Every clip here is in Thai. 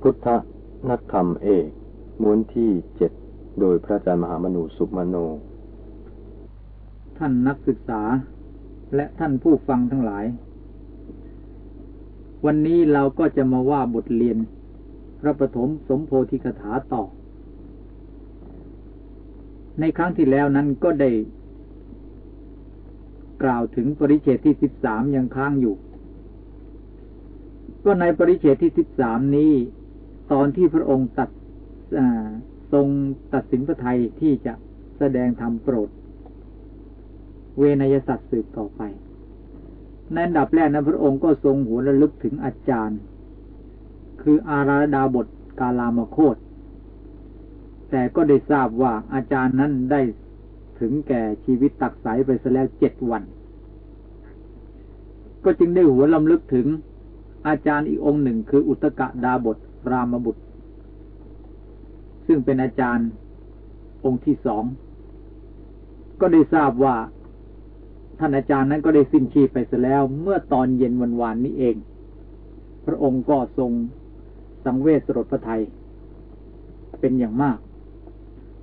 พุทธนักคำเอกม้วนที่เจ็ดโดยพระอาจารย์มหามนูสุมโน ท่านนักศึกษาและท่านผู้ฟังทั้งหลาย วันนี้เราก็จะมาว่าบทเรียน พระปฐมสมโพธิกถาต่อ ในครั้งที่แล้วนั้นก็ได้ กล่าวถึงปริเชตที่สิบสามยังค้างอยู่ ก็ในปริเชตที่สิบสามนี้ ตอนที่พระองค์ตัดทรงตัดสินพระไทยที่จะแสดงธรรมโปรด เวนยสัตว์สืบต่อไปในอันดับแรกนั้นพระองค์ก็ทรงหัวระลึกถึงอาจารย์ คืออาราดาบทกาลามโคตแต่ก็ได้ทราบว่าอาจารย์นั้นได้ถึงแก่ชีวิตตักสายไปซะแล้วเจ็ดวัน ก็จึงได้หัวลำลึกถึงอาจารย์อีกองค์หนึ่งคืออุตกะดาบท รามบุตร ซึ่งเป็นอาจารย์องค์ที่สอง ก็ได้ทราบว่า ท่านอาจารย์นั้นก็ได้สิ้นชีพไปเสียแล้ว เมื่อตอนเย็นวันวานนี้เอง พระองค์ก็ทรงสังเวชสลดพระไทย เป็นอย่างมาก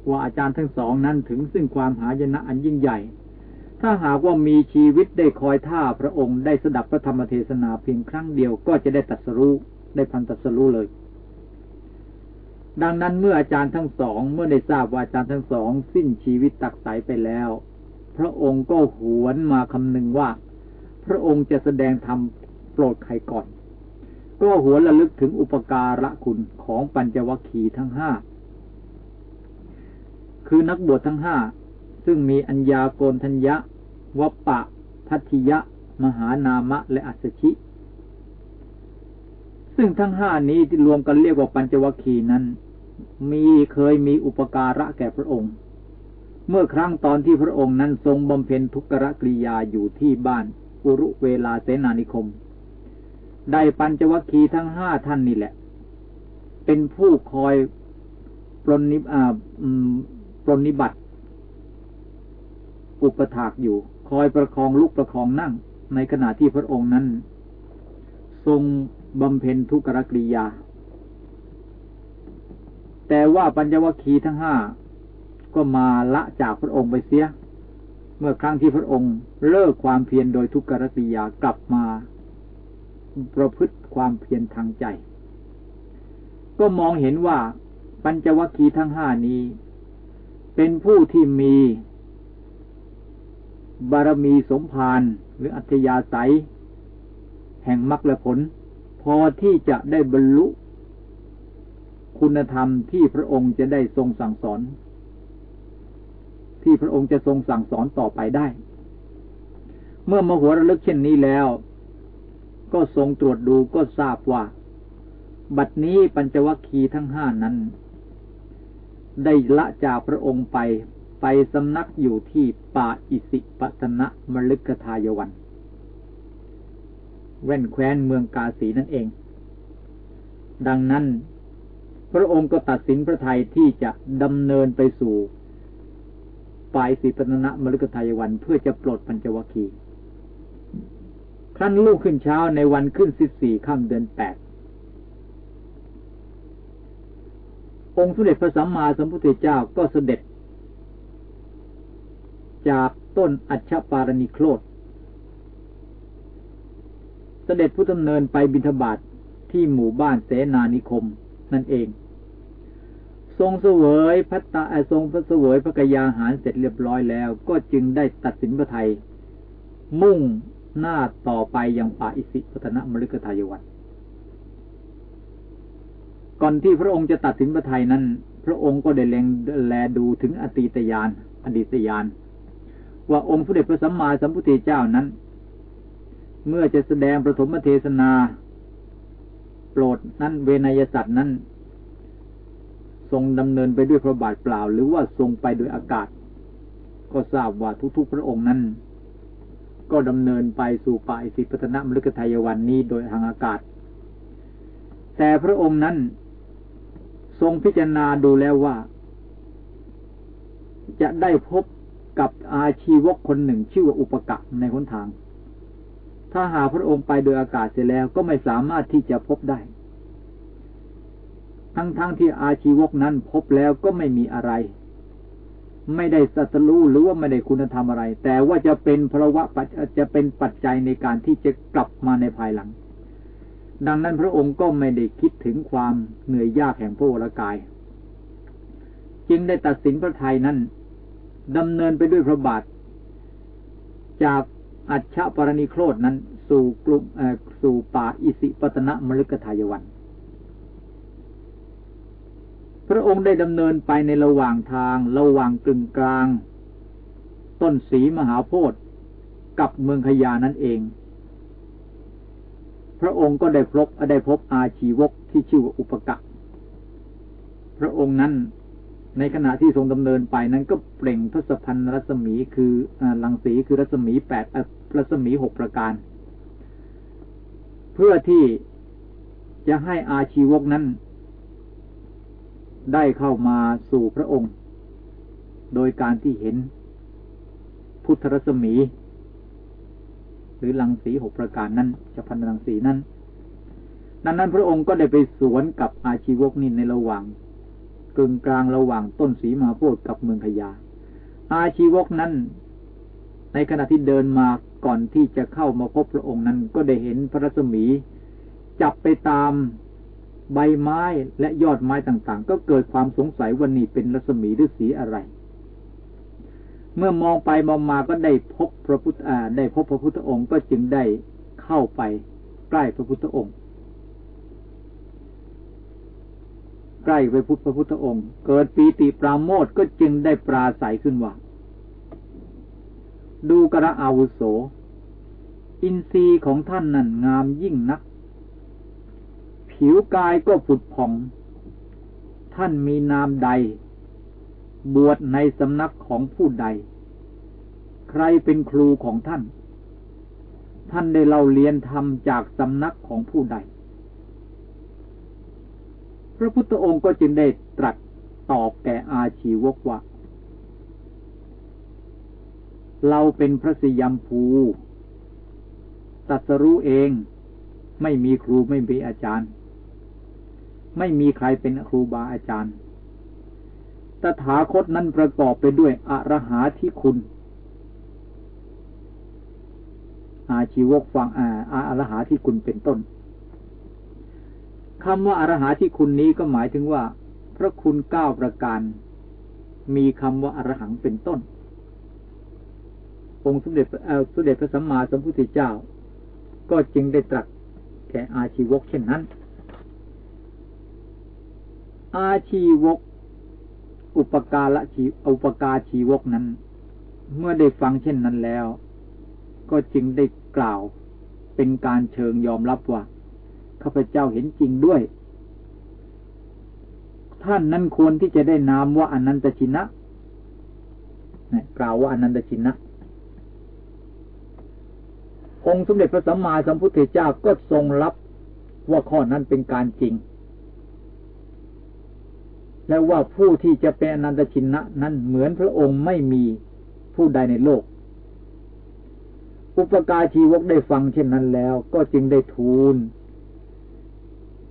ว่าอาจารย์ทั้งสองนั้นถึงซึ่งความหายนะอันยิ่งใหญ่ ถ้าหากว่ามีชีวิตได้คอยท่าพระองค์ได้สดับพระธรรมเทศนาเพียงครั้งเดียวก็จะได้ตัดสรู้ได้พันตัดสรู้เลย ดังนั้นเมื่ออาจารย์ทั้งสองเมื่อได้ทราบว่าอาจารย์ทั้งสอง สิ้นชีวิตตักสายไปแล้ว พระองค์ก็หวนมาคำนึงว่า พระองค์จะแสดงธรรมโปรดใครก่อน ก็หวนระลึกถึงอุปการะคุณของปัญจวัคคีย์ทั้งห้าคือนักบวชทั้งห้าซึ่งมีอัญญาโกนทัญญะวัปปะ พัทธิยะ มหานามะ และอัศชิ ซึ่งทั้งห้านี้ที่รวมกันเรียกว่าปัญจวัคคีย์นั้น มีเคยมีอุปการะแก่พระองค์ เมื่อครั้งตอนที่พระองค์นั้นทรงบำเพ็ญทุกขกริยาอยู่ที่บ้านอุรุเวลาเสนานิคม ได้ปัญจวัคคีย์ทั้งห้าท่านนี่แหละ เป็นผู้คอยปรนนิอ่าปรนนิบัติ อุปถากอยู่ คอยประคองลุกประคองนั่ง ในขณะที่พระองค์นั้น ทรงบำเพ็ญทุกขกริยา แต่ว่าปัญจวัคีทั้งห้าก็มาละจากพระองค์ไปเสีย เมื่อครั้งที่พระองค์เลิกความเพียรโดยทุกขรติยากลับมา ประพฤติความเพียรทางใจ ก็มองเห็นว่าปัญจวัคคีย์ทั้งห้านี้ เป็นผู้ที่มี บารมีสมภารหรืออัธยาศัย แห่งมรรคผล พอที่จะได้บรรลุ คุณธรรมที่พระองค์จะได้ทรงสั่งสอน ที่พระองค์จะทรงสั่งสอนต่อไปได้ เมื่อมโหระลึกเช่นนี้แล้ว ก็ทรงตรวจดูก็ทราบว่า บัดนี้ปัญจวัคคีย์ทั้งห้านั้น ได้ละจากพระองค์ไปไปสำนักอยู่ที่ป่าอิสิปตนะมลึกทายวัน แว่นแคว้นเมืองกาสีนั่นเอง ดังนั้น พระองค์ก็ตัดสินพระทัยที่จะดำเนินไปสู่ปลายสิปนนะมฤคทายวันเพื่อจะปลดปัญจวัคคีย์ครั้นลูกขึ้นเช้าในวันขึ้นสิบสี่ค่ำเดือนแปดองค์สมเด็จพระสัมมาสัมพุทธเจ้าก็เสด็จ จากต้นอัชปารณิโครธเสด็จผู้ดำเนินไปบิณฑบาตทที่หมู่บ้านเสนานิคม นั่นเอง ทรงเสวยพัตตาทรงพระเสวยพระกยาหารเสร็จเรียบร้อยแล้ว ก็จึงได้ตัดสินพระไทย มุ่งหน้าต่อไปยังป่าอิสิพัฒนมฤคทายวันก่อนที่พระองค์จะตัดสินพระไทยนั้น พระองค์ก็ได้เล็งแลดูถึงอตีตยาน อดีตยาน ว่าองค์พระเดชพระสัมมาสัมพุทธเจ้านั้น เมื่อจะแสดงประถมเทศนา ปรดนั้นเวนยสัตว์นั้น ทรงดำเนินไปด้วยพระบาทเปล่า หรือว่าทรงไปโดยอากาศ ก็ทราบว่าทุกๆพระองค์นั้น ก็ดำเนินไปสู่ป่าอิสิปตนมฤคทายวันนี้โดยทางอากาศ แต่พระองค์นั้น ทรงพิจารณาดูแล้วว่า จะได้พบกับอาชีวกคนหนึ่งชื่อว่าอุปกะในหนทาง ถ้าหาพระองค์ไปโดยอากาศเสร็จแล้วก็ไม่สามารถที่จะพบได้ ทั้งๆทที่อาชีวกนั้นพบแล้วก็ไม่มีอะไร ไม่ได้สัตรูหรือว่าไม่ได้คุณธรรมอะไร แต่ว่าจะเป็นภาวะจะเป็นปัจจัยในการที่จะกลับมาในภายหลัง ดังนั้นพระองค์ก็ไม่ได้คิดถึงความเหนื่อยยากแห่งพระวรกาย จึงได้ตัดสินพระไทยนั้นดำเนินไปด้วยพระบาทจาก อัจฉปรณิโครดนั้น สู่กลุ่มสู่ป่าอิสิปตนะมฤคทายวัน พระองค์ได้ดำเนินไปในระหว่างทางระหว่างกึ่งกลาง ต้นสีมหาโพธิ์กับเมืองขยานั่นเอง พระองค์ก็ได้พบได้พบอาชีวกที่ชื่อว่าอุปกะพระองค์นั้นในขณะที่ทรงดำเนินไปนั้นก็เปล่งทศพันรัศมีคือลังสีคือรัศมีแปด รัศมีหกประการ เพื่อที่จะให้อาชีวกนั้น ได้เข้ามาสู่พระองค์ โดยการที่เห็น พุทธรัศมี หรือลังสีหกประการนั้นจะพันลังสีนั้นดังนั้นพระองค์ก็ได้ไปสวนกับอาชีวกนี่ในระหว่างกึ่งกลางระหว่างต้นสีมาโพดกับเมืองพยา อาชีวกนั้น ในขณะที่เดินมา ก่อนที่จะเข้ามาพบพระองค์นั้น ก็ได้เห็นพระรัศมี จับไปตามใบไม้และยอดไม้ต่างๆ ก็เกิดความสงสัยว่านี่เป็นรัศมีหรือสีอะไร เมื่อมองไปมองมาก็ได้พบพระพุทธาได้พบพระพุทธองค์ก็จึงได้เข้าไปใกล้พระพุทธองค์ ใกล้ไปพุทธพระพุทธองค์ เกิดปีติปราโมทก็จึงได้ปราศัยขึ้นว่า ดูกระอาวุโส อินทรีย์ของท่านนั่นงามยิ่งนัก ผิวกายก็ผุดผ่อง ท่านมีนามใด บวชในสำนักของผู้ใด ใครเป็นครูของท่าน ท่านได้เล่าเรียนธรรมจากสำนักของผู้ใด พระพุทธองค์ก็จึงได้ตรัสตอบแก่อาชีวกว่า เราเป็นพระสยามภูตัสรู้เอง ไม่มีครูไม่มีอาจารย์ ไม่มีใครเป็นครูบาอาจารย์ ตถาคตนั้นประกอบไปด้วยอรหาที่คุณ อาชีวกฟังอาอรหาที่คุณเป็นต้นคำว่าอรหาที่คุณนี้ก็หมายถึงว่า พระคุณเก้าประการ มีคำว่าอรหังเป็นต้น องค์สมเด็จสมเด็จพระสัมมาสัมพุทธเจ้า ก็จึงได้ตรัสแก่อาชีวกเช่นนั้น อาชีวก อุปการละชีอุปการชีวกนั้น เมื่อได้ฟังเช่นนั้นแล้ว ก็จึงได้กล่าวเป็นการเชิงยอมรับว่าข้าพเจ้าเห็นจริงด้วย ท่านนั้นควรที่จะได้นามว่าอนันตชินะกล่าวว่าอนันตชินะ องค์สมเด็จพระสัมมาสัมพุทธเจ้าก็ทรงรับว่าข้อนั้นเป็นการจริง และว่าผู้ที่จะเป็นอนันตชินะนั้นเหมือนพระองค์ไม่มีผู้ใดในโลก อุปการชีวกได้ฟังเช่นนั้นแล้ว ก็จึงได้ทูล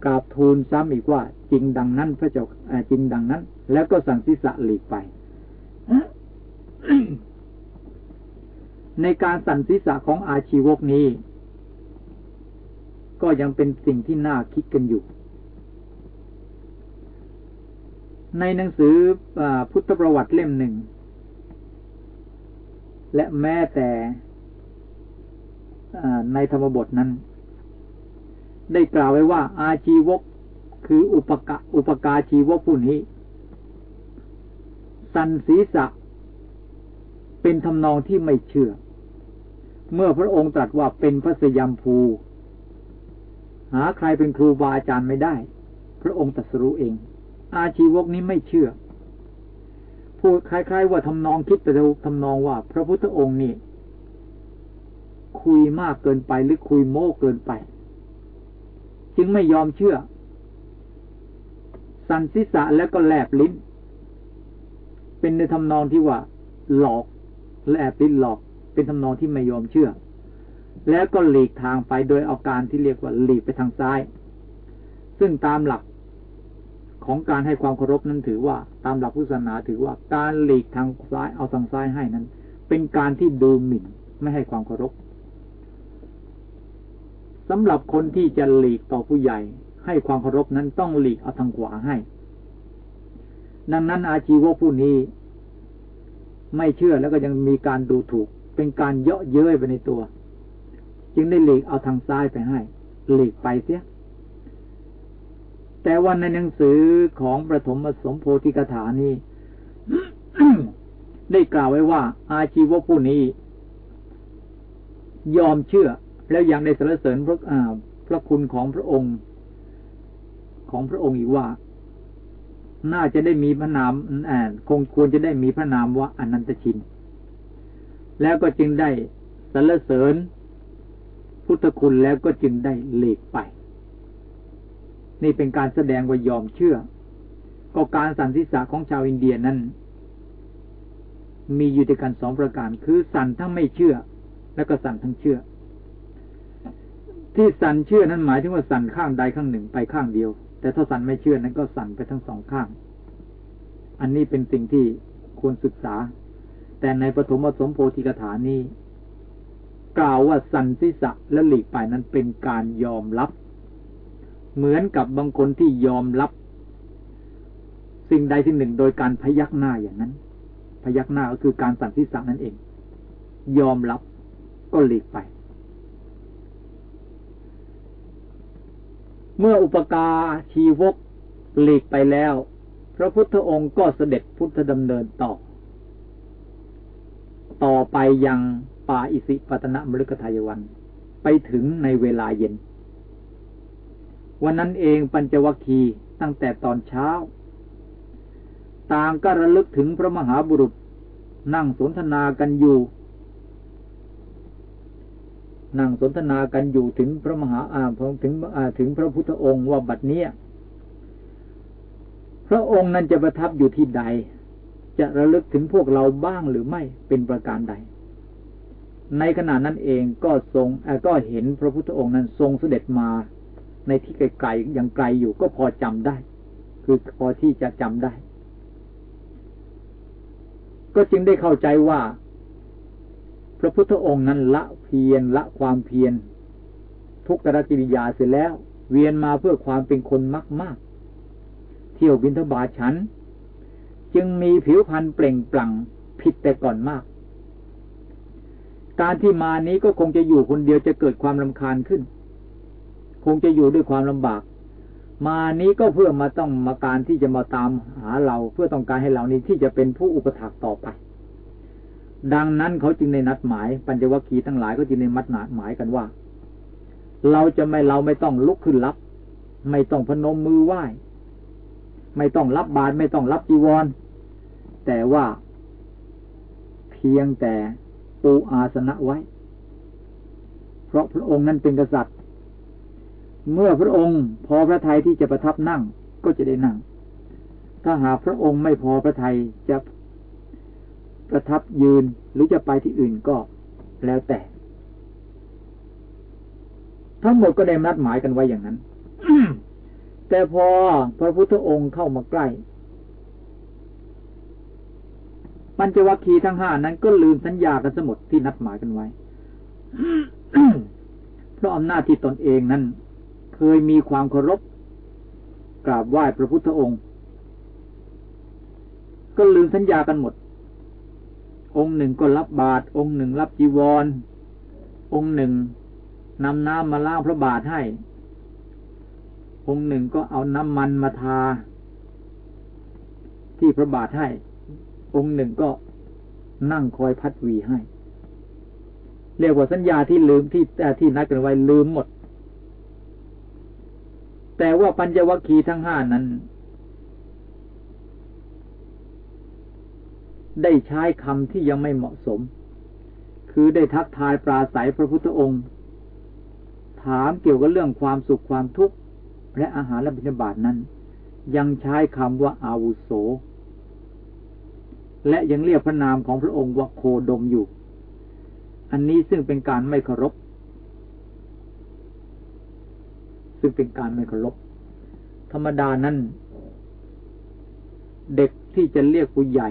กราบทูลซ้ำอีกว่า จริงดังนั้น พระเจ้าจริงดังนั้น แล้วก็สั่งทิศะหลีกไป ในการสั่นศีรษะของอาชีวกนี้ ก็ยังเป็นสิ่งที่น่าคิดกันอยู่ ในหนังสืออพุทธประวัติเล่มหนึ่ง และแม้แต่ในธรรมบทนั้น ได้กล่าวไว้ว่า อาชีวกคืออุปกะอุปกาชีวกผู้นี้ สันศีษะเป็นทำนองที่ไม่เชื่อ เมื่อพระองค์ตรัสว่าเป็นพระสยามภู หาใครเป็นครูบาอาจารย์ไม่ได้ พระองค์ตรัสรู้เอง อาชีวกนี้ไม่เชื่อ พูดคล้ายๆว่าทำนองคิดไปทำนองว่า พระพุทธองค์นี่ คุยมากเกินไปหรือคุยโม้เกินไป จึงไม่ยอมเชื่อ สันศีษะแล้วก็แลบลิ้น เป็นในทำนองที่ว่า หลอกแลบลิ้นหลอก เป็นทำนองที่ไม่ยอมเชื่อ แล้วก็หลีกทางไปโดยเอาการที่เรียกว่าหลีกไปทางซ้าย ซึ่งตามหลักของการให้ความเคารพนั้นถือว่า ตามหลักพุทธศาสนาถือว่าการหลีกทางซ้ายเอาทางซ้ายให้นั้น เป็นการที่ดูหมิ่นไม่ให้ความเคารพสำหรับคนที่จะหลีกต่อผู้ใหญ่ ให้ความเคารพนั้นต้องหลีกเอาทางขวาให้ ดังนั้นอาชีวะผู้นี้ ไม่เชื่อแล้วก็ยังมีการดูถูก เป็นการเยาะเย้ยไปในตัว จึงได้หลีกเอาทางซ้ายไปให้ หลีกไปเสีย แต่ว่าในหนังสือของประถมสมโพธิกถานี้ได้กล่าวไว้ว่า อาชีวะผู้นี้ ยอมเชื่อ แล้วยังได้สรรเสริญพระพระคุณของพระองค์ ของพระองค์อีกว่า น่าจะได้มีพระนามคงควรจะได้มีพระนามว่าอนันตชิน แล้วก็จึงได้สรรเสริญ พุทธคุณแล้วก็จึงได้เลกไป นี่เป็นการแสดงว่ายอมเชื่อ ก็การสันติษะของชาวอินเดียนั้น มีอยู่ด้วยกันสองประการ คือสันทั้งไม่เชื่อ แล้วก็สันทั้งเชื่อ ที่สันเชื่อนั้นหมายถึงว่าสันข้างใดข้างหนึ่งไปข้างเดียว แต่ถ้าสันไม่เชื่อนั้นก็สันไปทั้งสองข้าง อันนี้เป็นสิ่งที่ควรศึกษา แต่ในปฐมสมโพธิกถานี้ กล่าวว่าสันติษะและหลีกไปนั้นเป็นการยอมรับ เหมือนกับบางคนที่ยอมรับ สิ่งใดสิ่งหนึ่งโดยการพยักหน้าอย่างนั้น พยักหน้าก็คือการสันติสันั่นเอง ยอมรับก็หลีกไป เมื่ออุปการชีวกหลีกไปแล้ว พระพุทธองค์ก็เสด็จพุทธดำเนินต่อ ต่อไปยังป่าอิสิปตนะมฤคทายวัน ไปถึงในเวลาเย็น วันนั้นเองปัญจวัคคีตั้งแต่ตอนเช้า ต่างก็ระลึกถึงพระมหาบุรุษนั่งสนทนากันอยู่ นั่งสนทนากันอยู่ถึงพระมหาอาถึงถึงพระพุทธองค์ว่าบัดเนี้ยพระองค์นั้นจะประทับอยู่ที่ใด จะระลึกถึงพวกเราบ้างหรือไม่เป็นประการใด ในขณะนั้นเองก็ทรงก็เห็นพระพุทธองค์นั้นทรงเสด็จมา ในที่ไกลๆยังไกลอยู่ก็พอจำได้ คือพอที่จะจำได้ ก็จึงได้เข้าใจว่า พระพุทธองค์นั้นละเพียรละความเพียรทุกตรกิริยาเสร็จแล้ว เวียนมาเพื่อความเป็นคนมากมากเที่ยวบินทบาทฉัน จึงมีผิวพรรณเปล่งปลั่งผิดแต่ก่อนมาก การที่มานี้ก็คงจะอยู่คนเดียวจะเกิดความลำคาญขึ้น คงจะอยู่ด้วยความลำบาก มานี้ก็เพื่อมาต้องมาการที่จะมาตามหาเราเพื่อต้องการให้เรานี้ที่จะเป็นผู้อุปถักต่อไป ดังนั้นเขาจึงในนัดหมาย ปัญจวัคคีย์ทั้งหลายก็จึงในมัดหนาหมายกันว่า เราจะไม่เราไม่ต้องลุกขึ้นรับ ไม่ต้องพนมมือไหว้ ไม่ต้องรับบาตรไม่ต้องรับจีวร แต่ว่าเพียงแต่ปูอาสนะไว้ เพราะพระองค์นั้นเป็นกษัตริย์ เมื่อพระองค์พอพระทัยที่จะประทับนั่งก็จะได้นั่ง ถ้าหากพระองค์ไม่พอพระทัยจะประทับยืนหรือจะไปที่อื่นก็แล้วแต่ ทั้งหมดก็ได้นัดหมายกันไว้อย่างนั้น แต่พอพระพุทธองค์เข้ามาใกล้ปัญจวัคคีย์ทั้งห้านั้นก็ลืมสัญญากันสมดที่นัดหมายกันไว้ เพราะอำนาจที่ตนเองนั้น เคยมีความเคารพกราบไหว้พระพุทธองค์ ก็ลืมสัญญากันหมด องค์หนึ่งก็รับบาตรองค์หนึ่งรับจีวร องค์หนึ่งนำน้ำมาล้างพระบาทให้ องค์หนึ่งก็เอาน้ำมันมาทา ที่พระบาทให้ องค์หนึ่งก็นั่งคอยพัดวีให้ เรียกว่าสัญญาที่ลืมที่ที่นัดกันไว้ลืมหมด แต่ว่าปัญจวัคคีย์ทั้งห้านั้น ได้ใช้คำที่ยังไม่เหมาะสม คือได้ทักทายปราศัยพระพุทธองค์ ถามเกี่ยวกับเรื่องความสุขความทุกข์ และอาหารและบิณฑบาตนั้น ยังใช้คำว่าอาวุโส และยังเรียกพระนามของพระองค์ว่าโคดมอยู่ อันนี้ซึ่งเป็นการไม่เคารพ ซึ่งเป็นการไม่เคารพ ธรรมดานั้น เด็กที่จะเรียกผู้ใหญ่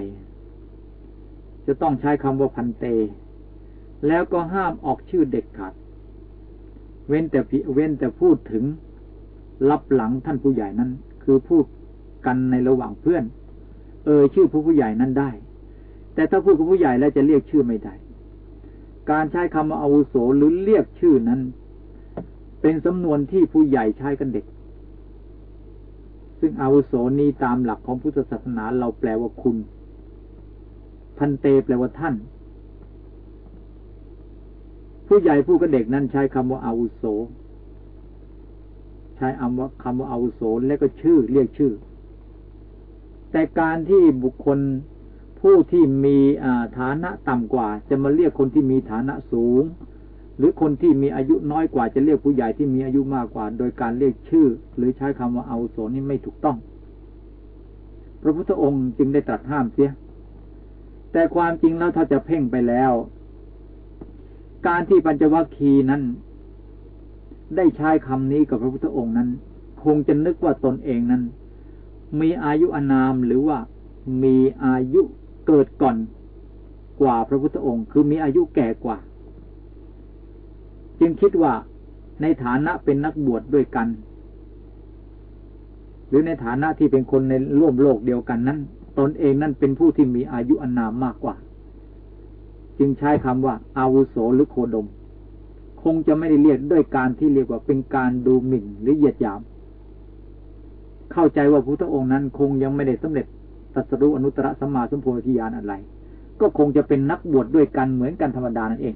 จะต้องใช้คำว่าพันเต แล้วก็ห้ามออกชื่อเด็กขาดเว้นแต่เว้นแต่พูดถึง รับหลังท่านผู้ใหญ่นั้น คือพูดกันในระหว่างเพื่อน เออชื่อผู้ผู้ใหญ่นั้นได้ แต่ถ้าพูดกับผู้ใหญ่แล้วจะเรียกชื่อไม่ได้ การใช้คำว่าอาวุโสหรือเรียกชื่อนั้น เป็นสำนวนที่ผู้ใหญ่ใช้กันเด็ก ซึ่งอาวุโสนี้ตามหลักของพุทธศาสนาเราแปลว่าคุณพันเตแปลว่าท่าน ผู้ใหญ่ผู้กับเด็กนั้นใช้คำว่าอาวุโส ใช้คำว่าคำว่าอาวุโสและก็ชื่อเรียกชื่อ แต่การที่บุคคลผู้ที่มีฐานะต่ำกว่า จะมาเรียกคนที่มีฐานะสูง หรือคนที่มีอายุน้อยกว่าจะเรียกผู้ใหญ่ที่มีอายุมากกว่า โดยการเรียกชื่อ หรือใช้คำว่าอาวุโสนี่ไม่ถูกต้อง พระพุทธองค์จึงได้ตรัสห้ามเสีย แต่ความจริงแล้วถ้าจะเพ่งไปแล้ว การที่ปัญจวัคคีย์นั้น ได้ใช้คำนี้กับพระพุทธองค์นั้น คงจะนึกว่าตนเองนั้น มีอายุอนามหรือว่ามีอายุเกิดก่อนกว่าพระพุทธองค์ คือมีอายุแก่กว่า จึงคิดว่าในฐานะเป็นนักบวชดด้วยกัน หรือในฐานะที่เป็นคนในร่วมโลกเดียวกันนั้น ตนเองนั่นเป็นผู้ที่มีอายุอนามมากกว่า จึงใช้คำว่าอาวุโสหรือโคดม คงจะไม่ได้เรียกด้วยการที่เรียกว่าเป็นการดูหมิ่นหรือเหยียดหยาม เข้าใจว่าพุทธองค์นั้นคงยังไม่ได้สำเร็จตัสรู้อนุตตรสัมมาสัมโพธิญาณอะไร ก็คงจะเป็นนักบวชดด้วยกันเหมือนกันธรรมดานั่นเอง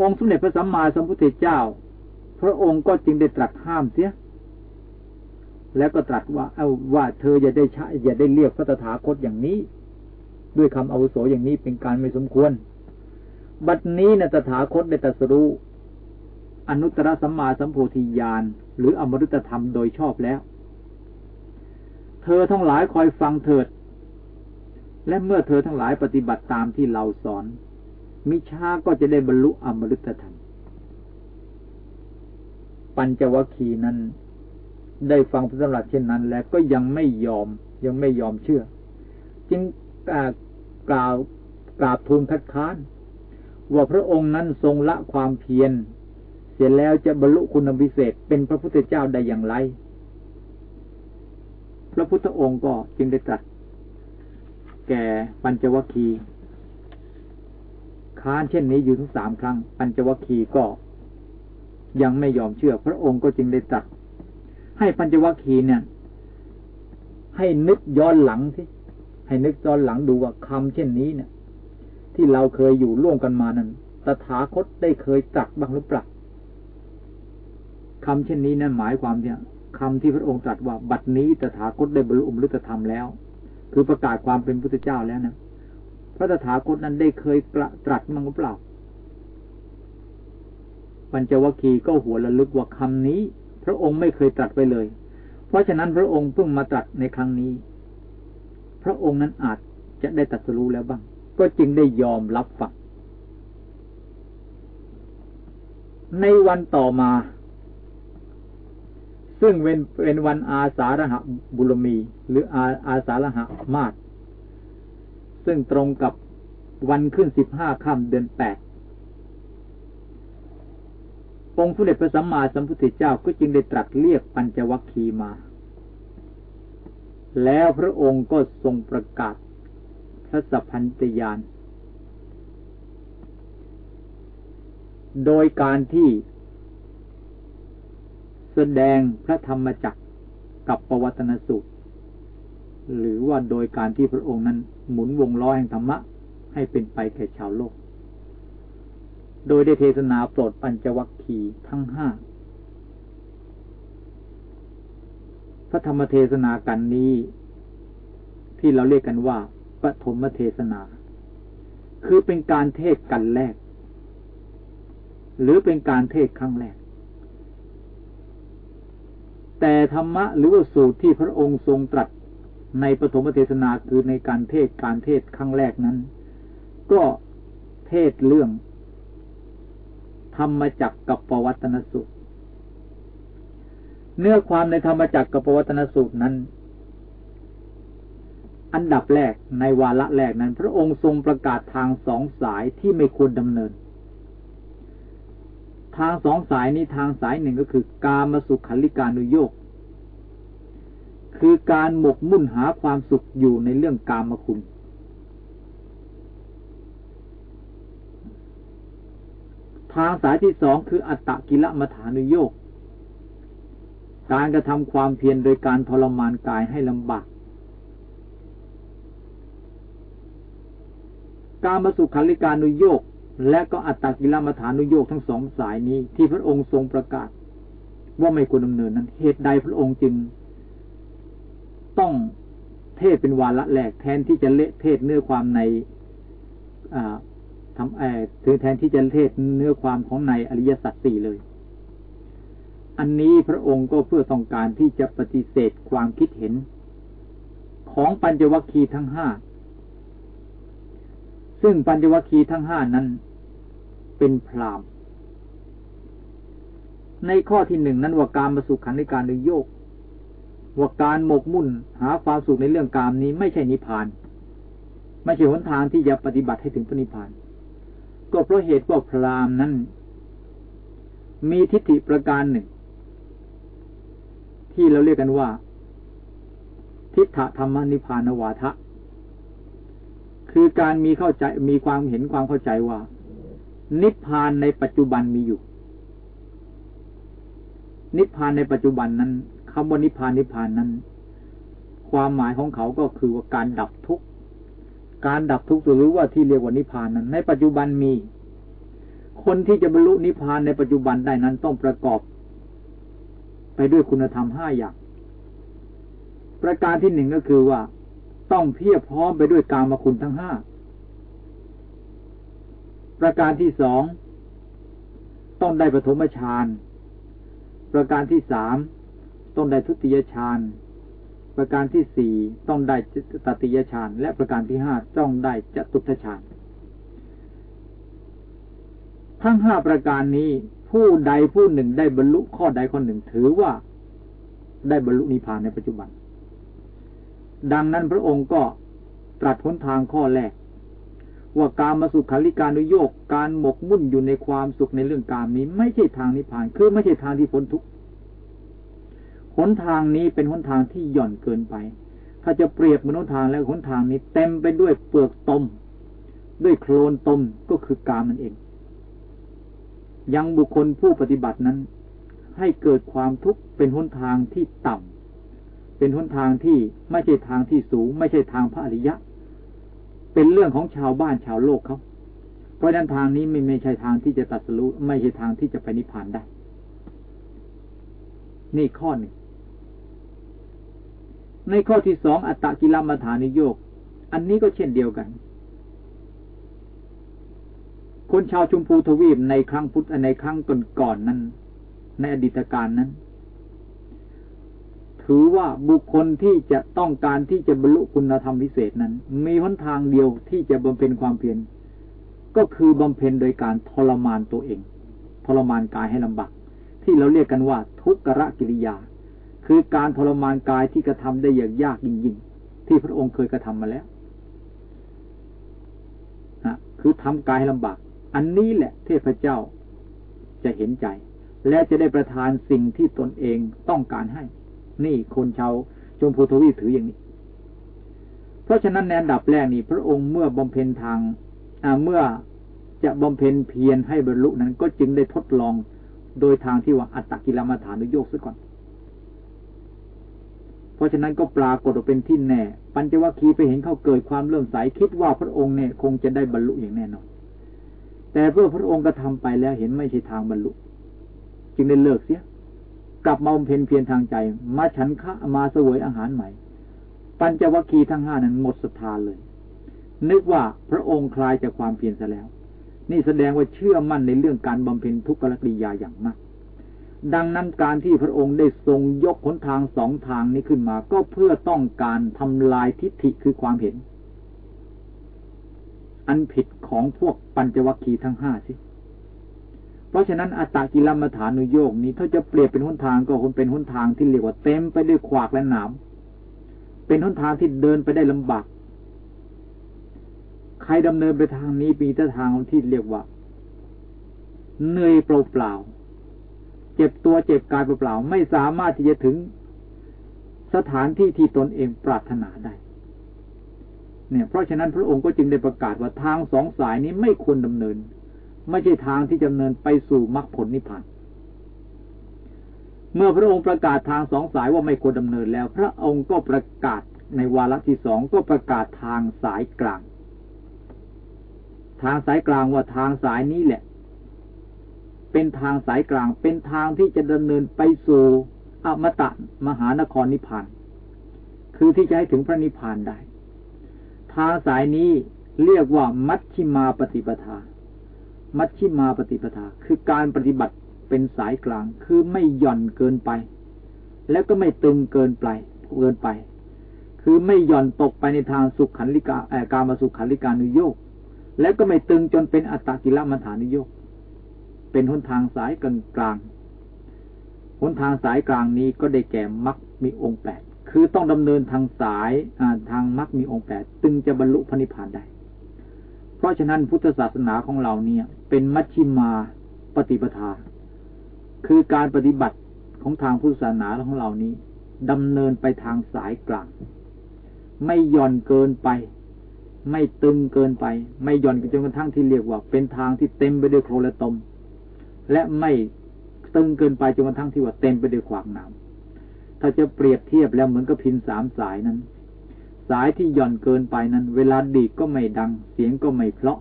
องค์สมเด็จพระสัมมาสัมพุทธเจ้า พระองค์ก็จึงได้ตรัสห้ามเสีย แล้วก็ตรัสว่าเอาว่าเธออย่าได้ใช้อย่าได้เรียกพระตถาคตอย่างนี้ ด้วยคำอาวุโสอย่างนี้เป็นการไม่สมควร บัดนี้นะตถาคตได้ตรัสรู้อนุตตรสัมมาสัมโพธิญาณหรืออมรุตธรรมโดยชอบแล้ว เธอทั้งหลายคอยฟังเถิด และเมื่อเธอทั้งหลายปฏิบัติตามที่เราสอน มิช้าก็จะได้บรรลุอมฤตธรรม ปัญจวัคคีย์นั้น ได้ฟังพระสมรัสเช่นนั้น แล้วก็ยังไม่ยอมยังไม่ยอมเชื่อ จึงกล่าวกราบทูลคัดค้าน ว่าพระองค์นั้นทรงละความเพียร เสร็จแล้วจะบรรลุคุณพิเศษเป็นพระพุทธเจ้าได้อย่างไร พระพุทธองค์ก็จึงได้ตรัสแก่ปัญจวัคคีค้านเช่นนี้อยู่ถึงสามครั้ง ปัญจวัคคีก็ยังไม่ยอมเชื่อ พระองค์ก็จึงได้ตรัสให้ปัญจวัคคีย์เนี่ย ให้นึกย้อนหลังที่ให้นึกย้อนหลังดูว่าคำเช่นนี้เนี่ย ที่เราเคยอยู่ร่วมกันมานั้น ตถาคตได้เคยตรัสบ้างหรือเปล่าคำเช่นนี้นั้นหมายความเนี่ยคำที่พระองค์ตรัสว่าบัดนี้ตถาคตได้บรรลุอมฤตธรรมแล้ว คือประกาศความเป็นพุทธเจ้าแล้วนะพระตถาคตนั้นได้เคยตรัสมั้งหรือเปล่าปัญจวัคคีย์ก็หัวระลึกว่าคำนี้ พระองค์ไม่เคยตรัสไปเลย เพราะฉะนั้นพระองค์เพิ่งมาตรัสในครั้งนี้ พระองค์นั้นอาจจะได้ตรัสรู้แล้วบ้าง ก็จึงได้ยอมรับฟัง ในวันต่อมา ซึ่งเป็นเป็นวันอาสาฬหะบุรมี หรืออาอาสาฬหะมาศซึ่งตรงกับวันขึ้นสิบห้าค่ำเดือนแปดองค์ผู้เด็จพระสัมมาสัมพุทธเจ้าก็จึงได้ตรัสเรียกปัญจวัคคีมา แล้วพระองค์ก็ทรงประกาศ พระสัพพัญตยาน โดยการที่แสดงพระธรรมจักรกับประวัตนสูตร หรือว่าโดยการที่พระองค์นั้นหมุนวงล้อแห่งธรรมะ ให้เป็นไปแก่ชาวโลก โดยได้เทศนาโปรดปัญจวัคคีย์ทั้งห้าพระธรรมเทศนากันนี้ ที่เราเรียกกันว่า ปฐมเทศนา คือเป็นการเทศกันแรก หรือเป็นการเทศครั้งแรก แต่ธรรมะหรือว่าสูตรที่พระองค์ทรงตรัสในปฐมเทศนาคือในการเทศการเทศครั้งแรกนั้น ก็เทศเรื่อง ธรรมจักกับปวัตนสูตร เนื้อความในธรรมจักกับปวัตนสูตรนั้น อันดับแรกในวาระแรกนั้น พระองค์ทรงประกาศทางสองสายที่ไม่ควรดำเนิน ทางสองสายนี้ทางสายหนึ่งก็คือ การมาสุขขัลิการุโยกคือการหมกมุ่นหาความสุขอยู่ในเรื่องกามคุณ ทางสายที่สองคืออัตตกิลมัฐานุโยกการกระทำความเพียรโดยการทรมานกายให้ลำบาก การมาสุขันลิการนุโยกและก็อัตตกิลมัฐานุโยกทั้งสองสายนี้ ที่พระองค์ทรงประกาศ ว่าไม่ควรดำเนินนั้น เหตุใดพระองค์จึง ต้องเทศเป็นวาระแรกแทนที่จะเละเทศเนื้อความในทำแอถือแทนที่จะเทศเนื้อความของในอริยสัจสี่เลย อันนี้พระองค์ก็เพื่อต้องการที่จะปฏิเสธความคิดเห็น ของปัญจวัคคีย์ทั้งห้า ซึ่งปัญจวัคคีย์ทั้งห้านั้น เป็นพรามในข้อที่หนึ่งนั้นว่าการมาสุขันในการโยกว่าการหมกมุ่นหาความสุขในเรื่องกามนี้ไม่ใช่นิพพาน ไม่ใช่หนทางที่จะปฏิบัติให้ถึงพระนิพพาน ก็เพราะเหตุว่าพรามนั้น มีทิฏฐิประการหนึ่ง ที่เราเรียกกันว่า ทิฏฐธรรมนิพพานวาทะ คือการมีเข้าใจมีความเห็นความเข้าใจว่า นิพพานในปัจจุบันมีอยู่ นิพพานในปัจจุบันนั้นคำว่านิพพานนิพพานนั้น ความหมายของเขาก็คือว่าการดับทุกข์การดับทุกข์หรือว่าที่เรียกว่านิพพานนั้น ในปัจจุบันมี คนที่จะบรรลุนิพพานในปัจจุบันได้นั้นต้องประกอบ ไปด้วยคุณธรรมห้าอย่าง ประการที่หนึ่งก็คือว่า ต้องเพียบพร้อมไปด้วยกามคุณทั้งห้า ประการที่สองต้องได้ปฐมฌาน ประการที่สามต้องได้ทุติยฌาน ประการที่สี่ต้องได้ตติยฌาน และประการที่ห้าต้องได้จตุตฌาน ทั้งห้าประการนี้ผู้ใดผู้หนึ่งได้บรรลุข้อใดข้อหนึ่งถือว่าได้บรรลุนิพพานในปัจจุบัน ดังนั้นพระองค์ก็ตรัสพ้นทางข้อแรก ว่าการมาสุขาริการุโยกการหมกมุ่นอยู่ในความสุขในเรื่องการนี้ ไม่ใช่ทางนิพพาน คือไม่ใช่ทางที่พ้นทุกข์หนทางนี้เป็นหนทางที่หย่อนเกินไป ถ้าจะเปรียบมือนหนทางแล้วหนทางนี้ เต็มไปด้วยเปลือกตม ด้วยโคลนตมก็คือกามมันเอง ยังบุคคลผู้ปฏิบัตินั้น ให้เกิดความทุกข์เป็นหนทางที่ต่ำ เป็นหนทางที่ไม่ใช่ทางที่สูง ไม่ใช่ทางพระอริยะ เป็นเรื่องของชาวบ้านชาวโลกเขาเพราะนั้นทางนี้ไม่ไม่ใช่ทางที่จะตัดสู้ไม่ใช่ทางที่จะไปนิพพานได้ นี่ข้อหนึ่งในข้อที่สองอัตตกิลมัฐานิโยก อันนี้ก็เช่นเดียวกัน คนชาวชุมพูทวีปในครั้งพุทธในครั้งก่อนๆนนั้น ในอดีตการนั้น ถือว่าบุคคลที่จะต้องการที่จะบรรลุคุณธรรมพิเศษนั้น มีหนทางเดียวที่จะบำเพ็ญความเพียรก็คือบำเพ็ญโดยการทรมานตัวเอง ทรมานกายให้ลำบากที่เราเรียกกันว่า ทุกขะกิริยา คือการทรมานกายที่กระทำได้อย่างยากยิ่งๆที่พระองค์เคยกระทำมาแล้วนะคือทำกายให้ลำบาก อันนี้แหละเทพเจ้าจะเห็นใจ และจะได้ประทานสิ่งที่ตนเองต้องการให้ นี่คนชาวชมพูทวีถืออย่างนี้ เพราะฉะนั้นในอันดับแรกนี่ พระองค์เมื่อบำเพ็ญทางเมื่อจะบำเพ็ญเพียรให้บรรลุนั้น ก็จึงได้ทดลองโดยทางที่ว่าอัตตกิลมัฐานุโยกซะก่อน เพราะฉะนั้นก็ปรากฏเป็นที่แน่ ปัญจวัคคีย์ไปเห็นเขาเกิดความเลื่อมใสคิดว่าพระองค์เนี่ยคงจะได้บรรลุอย่างแน่นอน แต่เพื่อพระองค์กระทาไปแล้วเห็นไม่ใช่ทางบรรลุ จึงได้เลิกเสีย กลับมาบำเพ็ญเพียรทางใจ มาฉันคะมาเสวยอาหารใหม่ ปัญจวัคคีย์ทั้งห้านั้นหมดศรัทธาเลย นึกว่าพระองค์คลายจากความเพียรซะแล้ว นี่แสดงว่าเชื่อมั่นในเรื่องการบำเพ็ญทุกขลกิยาอย่างมาก ดังนั้นการที่พระองค์ได้ทรงยกหนทางสองทางนี้ขึ้นมา ก็เพื่อต้องการทำลายทิฏฐิคือความเห็น อันผิดของพวกปัญจวัคคีย์ทั้งห้าสิ เพราะฉะนั้นอัตตกิลมัฐานุโยกนี้ถ้าจะเปรียบเป็นหนทางก็คงเป็นหนทางที่เรียกว่าเต็มไปด้วยขวากและหนามเป็นหนทางที่เดินไปได้ลำบากใครดำเนินไปทางนี้มีแต่ทางที่เรียกว่าเหนื่อยเปล่าๆเจ็บตัวเจ็บกายเปล่าๆไม่สามารถที่จะถึงสถานที่ที่ตนเองปรารถนาได้ เนี่ย เพราะฉะนั้นพระองค์ก็จึงได้ประกาศว่าทางสองสายนี้ไม่ควรดำเนิน ไม่ใช่ทางที่ดำเนินไปสู่มรรคผลนิพพาน เมื่อพระองค์ประกาศทางสองสายว่าไม่ควรดำเนินแล้ว พระองค์ก็ประกาศในวาระที่สองก็ประกาศทางสายกลาง ทางสายกลางว่าทางสายนี้แหละ เป็นทางสายกลาง เป็นทางที่จะดำเนินไปสู่อมตะมหานครนิพพาน คือที่จะให้ถึงพระนิพพานได้ ทางสายนี้เรียกว่ามัชชิมาปฏิปทา มัชชิมาปฏิปทา คือการปฏิบัติเป็นสายกลาง คือไม่หย่อนเกินไป แล้วก็ไม่ตึงเกินไปเกินไป คือไม่หย่อนตกไปในทางสุขขันลิกาอการมาสุขขันลิกานุโยกแล้วก็ไม่ตึงจนเป็นอัตตกิลมัฐานุโยกเป็นหนทางสายกลางกลางหนทางสายกลางนี้ก็ได้แก่มรรคมีองค์แปดคือต้องดำเนินทางสายทางมรรคมีองค์แปดจึงจะบรรลุพระนิพพานได้ เพราะฉะนั้นพุทธศาสนาของเราเนี่ย เป็นมัชชิมาปฏิปทา คือการปฏิบัติของทางพุทธศาสนาของเรานี้ดำเนินไปทางสายกลาง ไม่หย่อนเกินไป ไม่ตึงเกินไป ไม่หย่อนจนกระทั่งที่เรียกว่า เป็นทางที่เต็มไปด้วยโคลนตม และไม่ตึงเกินไปจนกระทั่งที่ว่าเต็มไปด้วยขวางน้ำถ้าจะเปรียบเทียบแล้วเหมือนกับพินสามสายนั้น สายที่หย่อนเกินไปนั้น เวลาดีดก็ไม่ดัง เสียงก็ไม่เพลาะ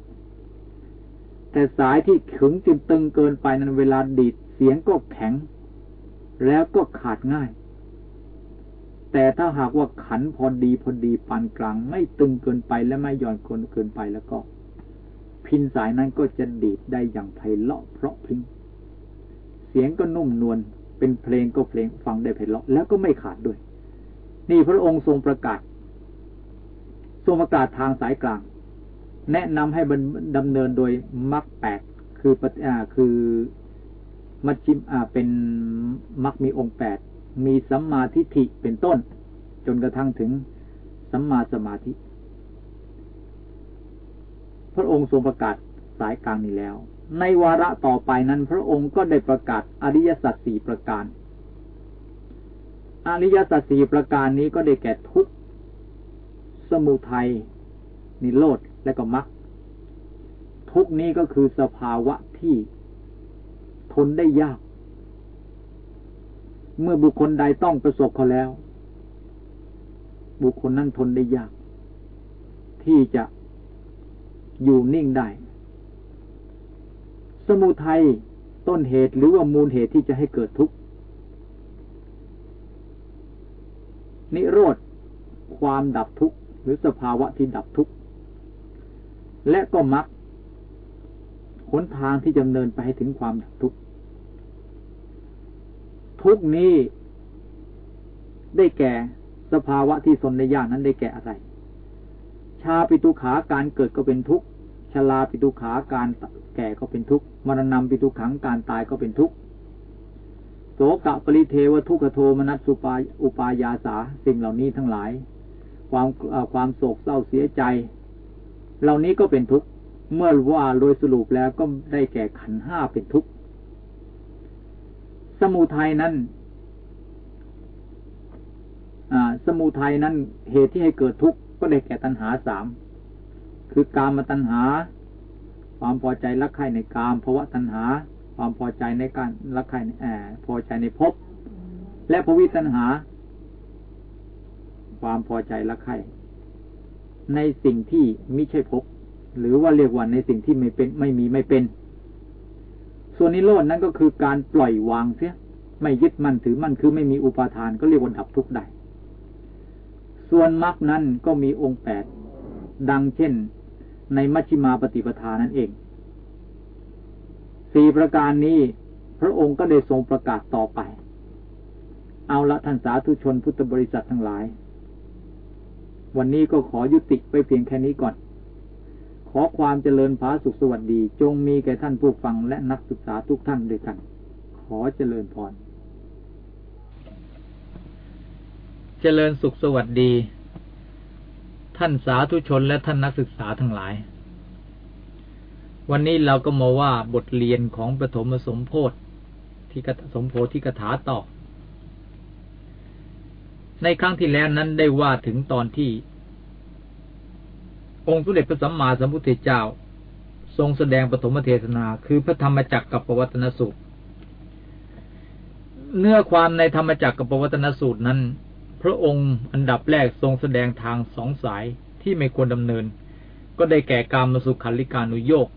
แต่สายที่ขึงจนตึงเกินไปนั้น เวลาดีดเสียงก็แข็ง แล้วก็ขาดง่าย แต่ถ้าหากว่าขันพอดีพอดีปานกลาง ไม่ตึงเกินไปและไม่หย่อนเกินไปแล้วก็ พินสายนั้นก็จะดีดได้อย่างไพเราะเพราะพิงเสียงก็นุ่มนวลเป็นเพลงก็เพลงฟังได้ไพเราะแล้วก็ไม่ขาดด้วย นี่พระองค์ทรงประกาศ ทรงประกาศทางสายกลาง แนะนำให้ดำเนินโดยมรรคแปดคือปอ่าคือมัชชิมอ่าเป็นมรรคมีองค์แปดมีสัมมาทิฏฐิเป็นต้น จนกระทั่งถึงสัมมาสมาธิ พระองค์ทรงประกาศสายกลางนี้แล้ว ในวาระต่อไปนั้น พระองค์ก็ได้ประกาศอริยสัจสี่ประการ อริยสัจสี่ประการนี้ก็ได้แก่ทุกข สมุทัยนิโรธและก็มรรคทุกนี้ก็คือสภาวะที่ทนได้ยาก เมื่อบุคคลใดต้องประสบเขาแล้ว บุคคลนั้นทนได้ยาก ที่จะอยู่นิ่งได้ สมุทัยต้นเหตุหรือว่ามูลเหตุที่จะให้เกิดทุกข์นิโรธความดับทุกข์ หรือสภาวะที่ดับทุกข์ และก็มักหนทางที่จะเนินไปให้ถึงความดับทุกข์ ทุกนี้ได้แก่สภาวะที่สนในยากนั้นได้แก่อะไร ชาปิตุขาการเกิดก็เป็นทุกข์ ชลาปิตุขาการแก่ก็เป็นทุกข์ มรณะปิตุขังการตายก็เป็นทุกข์โสกะปริเทวทุกขโทมนัสสุปาอุปายาสาสิ่งเหล่านี้ทั้งหลาย ความความโศกเศร้าเสียใจ เหล่านี้ก็เป็นทุกข์ เมื่อว่าโดยสรุปแล้วก็ได้แก่ขันห้าเป็นทุกข์ สมุทัยนั้นสมุทัยนั้นเหตุที่ให้เกิดทุกข์ก็ได้แก่ตัณหาสาม คือการมาตัณหา ความพอใจรักใคร่ในกามภาวะตัณหา ความพอใจในการรักใคร่ในแอบพอใจในภพและภวิตัณหา ความพอใจรักใคร่ในสิ่งที่ไม่ใช่ภพหรือว่าเรียกว่าในสิ่งที่ไม่เป็นไม่มีไม่เป็น ส่วนนิโรดนั้นก็คือการปล่อยวางเสีย ไม่ยึดมั่นถือมั่นคือไม่มีอุปาทานก็เรียกว่าดับทุกข์ได้ ส่วนมรรคนั้นก็มีองค์แปดดังเช่น ในมัชฌิมาปฏิปทานั่นเอง สี่ประการนี้พระองค์ก็ได้ทรงประกาศต่อไป เอาละท่านสาธุชนพุทธบริษัททั้งหลาย วันนี้ก็ขอยุติไปเพียงแค่นี้ก่อน ขอความเจริญพาสุขสวัสดีจงมีแก่ท่านผู้ฟังและนักศึกษาทุกท่านด้วยกัน ขอเจริญพร เจริญสุขสวัสดี ท่านสาธุชนและท่านนักศึกษาทั้งหลาย วันนี้เราก็มาว่าบทเรียนของปฐมสมโพธิที่สมโพธิกถาต่อ ในครั้งที่แล้วนั้นได้ว่าถึงตอนที่ องค์สุเด็จพระสัมมาสัมพุทธเจ้า ทรงแสดงปฐมเทศนา คือพระธรรมจักรกับปวัตนสูตร เนื้อความในธรรมจักรกับปวัตนสูตรนั้น พระองค์อันดับแรกทรงแสดงทางสองสายที่ไม่ควรดำเนิน ก็ได้แก่การมาสุขันลิการนุโยก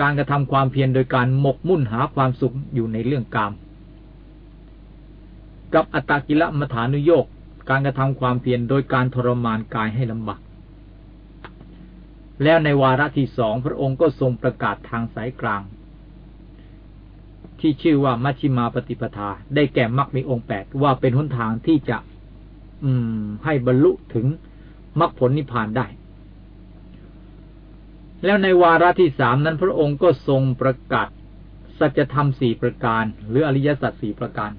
การกระทำความเพียรโดยการหมกมุ่นหาความสุขอยู่ในเรื่องกาม กับอัตตกิละมฐานุโยกการกระทำความเพียรโดยการทรมานกายให้ลำบากแล้วในวาระที่สองพระองค์ก็ทรงประกาศทางสายกลาง ที่ชื่อว่ามัชฌิมาปฏิปทา ได้แก่มรรคมีองค์แปดว่าเป็นหนทางที่จะ อืม ให้บรรลุถึงมรรคผลนิพพานได้ แล้วในวาระที่สามนั้นพระองค์ก็ทรงประกาศสัจธรรมสี่ประการ หรืออริยสัจสี่ประการ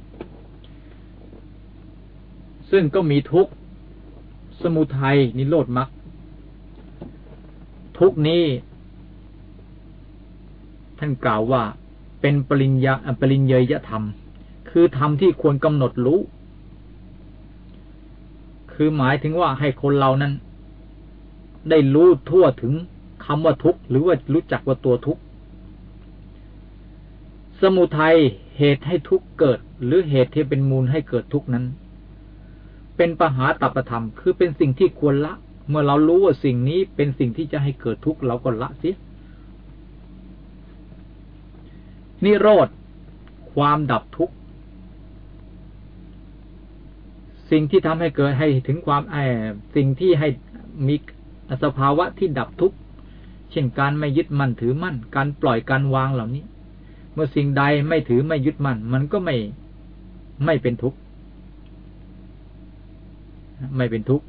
ซึ่งก็มีทุกสมุทัยนิโรธมรรคทุกนี้ ท่านกล่าวว่าเป็นปริญญาปริญเยยธรรม คือธรรมที่ควรกำหนดรู้ คือหมายถึงว่าให้คนเรานั้น ได้รู้ทั่วถึงคำว่าทุกข์หรือว่ารู้จักว่าตัวทุกข์สมุทัยเหตุให้ทุกข์เกิด หรือเหตุที่เป็นมูลให้เกิดทุกข์นั้น เป็นปหาตัปธรรม คือเป็นสิ่งที่ควรละ เมื่อเรารู้ว่าสิ่งนี้เป็นสิ่งที่จะให้เกิดทุกข์เราก็ละเสียนิโรธ ความดับทุกข์ สิ่งที่ทำให้เกิดให้ถึงความแอบสิ่งที่ให้มีสภาวะที่ดับทุกข์ เช่นการไม่ยึดมั่นถือมั่น การปล่อยการวางเหล่านี้ เมื่อสิ่งใดไม่ถือไม่ยึดมั่น มันก็ไม่ไม่เป็นทุกข์ ไม่เป็นทุกข์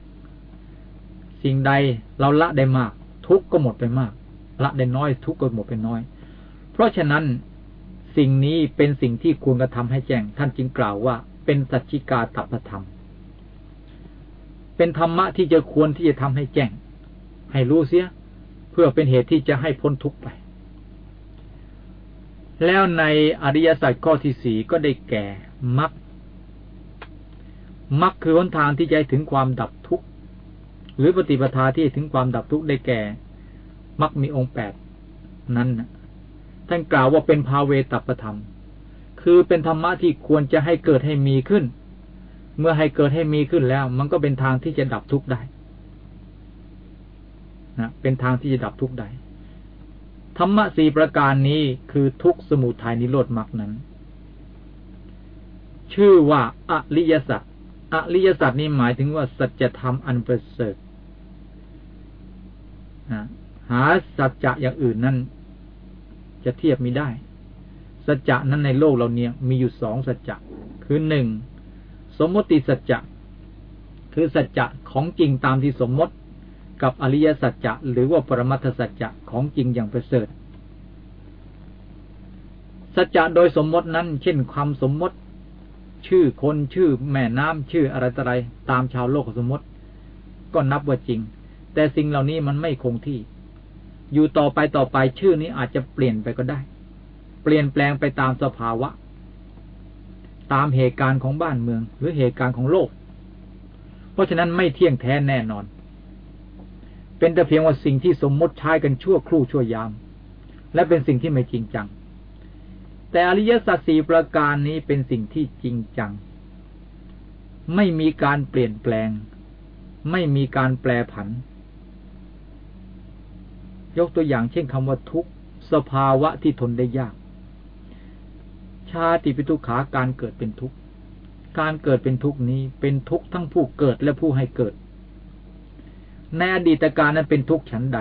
สิ่งใดเราละได้มาก ทุกข์ก็หมดไปมาก ละได้น้อย ทุกข์ก็หมดไปน้อย เพราะฉะนั้นสิ่งนี้เป็นสิ่งที่ควรกระทำให้แจ้ง ท่านจึงกล่าวว่า เป็นสัจจิกาตัปธรรม เป็นธรรมะที่จะควรที่จะทำให้แจ้ง ให้รู้เสีย เพื่อเป็นเหตุที่จะให้พ้นทุกข์ไป แล้วในอริยสัจข้อที่สี่ก็ได้แก่มรรค มรรคคือหนทางที่จะถึงความดับทุกข์ หรือปฏิปทาที่ถึงความดับทุกข์ได้แก่มรรคมีองค์แปดนั้นท่านกล่าวว่าเป็นภาเวตัปธรรม คือเป็นธรรมะที่ควรจะให้เกิดให้มีขึ้น เมื่อให้เกิดให้มีขึ้นแล้ว มันก็เป็นทางที่จะดับทุกข์ได้นะเป็นทางที่จะดับทุกข์ได้ธรรมะสี่ประการนี้คือทุกสมุทัยนิโรธมรรคนั้น ชื่อว่าอริยสัจ อริยสัจนี้หมายถึงว่าสัจธรรมอันประเสริฐหาสัจจะอย่างอื่นนั้น จะเทียบไม่ได้ สัจจะนั้นในโลกเราเนี่ย มีอยู่สองสัจจะคือหนึ่งสมมติสัจจะคือสัจจะของจริงตามที่สมมติกับอริยสัจจะหรือว่าปรมัตถสัจจะของจริงอย่างประเสริฐสัจจะโดยสมมตินั้น เช่นความสมมติ ชื่อคนชื่อแม่น้ำชื่ออะไรต่ออะไร ตามชาวโลกสมมติ ก็นับว่าจริง แต่สิ่งเหล่านี้มันไม่คงที่ อยู่ต่อไปต่อไปชื่อนี้อาจจะเปลี่ยนไปก็ได้ เปลี่ยนแปลงไปตามสภาวะ ตามเหตุการณ์ของบ้านเมือง หรือเหตุการณ์ของโลก เพราะฉะนั้นไม่เที่ยงแท้แน่นอน เป็นแต่เพียงว่าสิ่งที่สมมติใช้กันชั่วครู่ชั่วยาม และเป็นสิ่งที่ไม่จริงจัง แต่อริยสัจสี่ประการนี้เป็นสิ่งที่จริงจัง ไม่มีการเปลี่ยนแปลง ไม่มีการแปลผัน ยกตัวอย่างเช่นคำว่าทุกข์สภาวะที่ทนได้ยาก ชาติปิทุขาการเกิดเป็นทุกข์การเกิดเป็นทุกข์นี้เป็นทุกข์ทั้งผู้เกิดและผู้ให้เกิด ในอดีตการนั้นเป็นทุกข์ฉันใด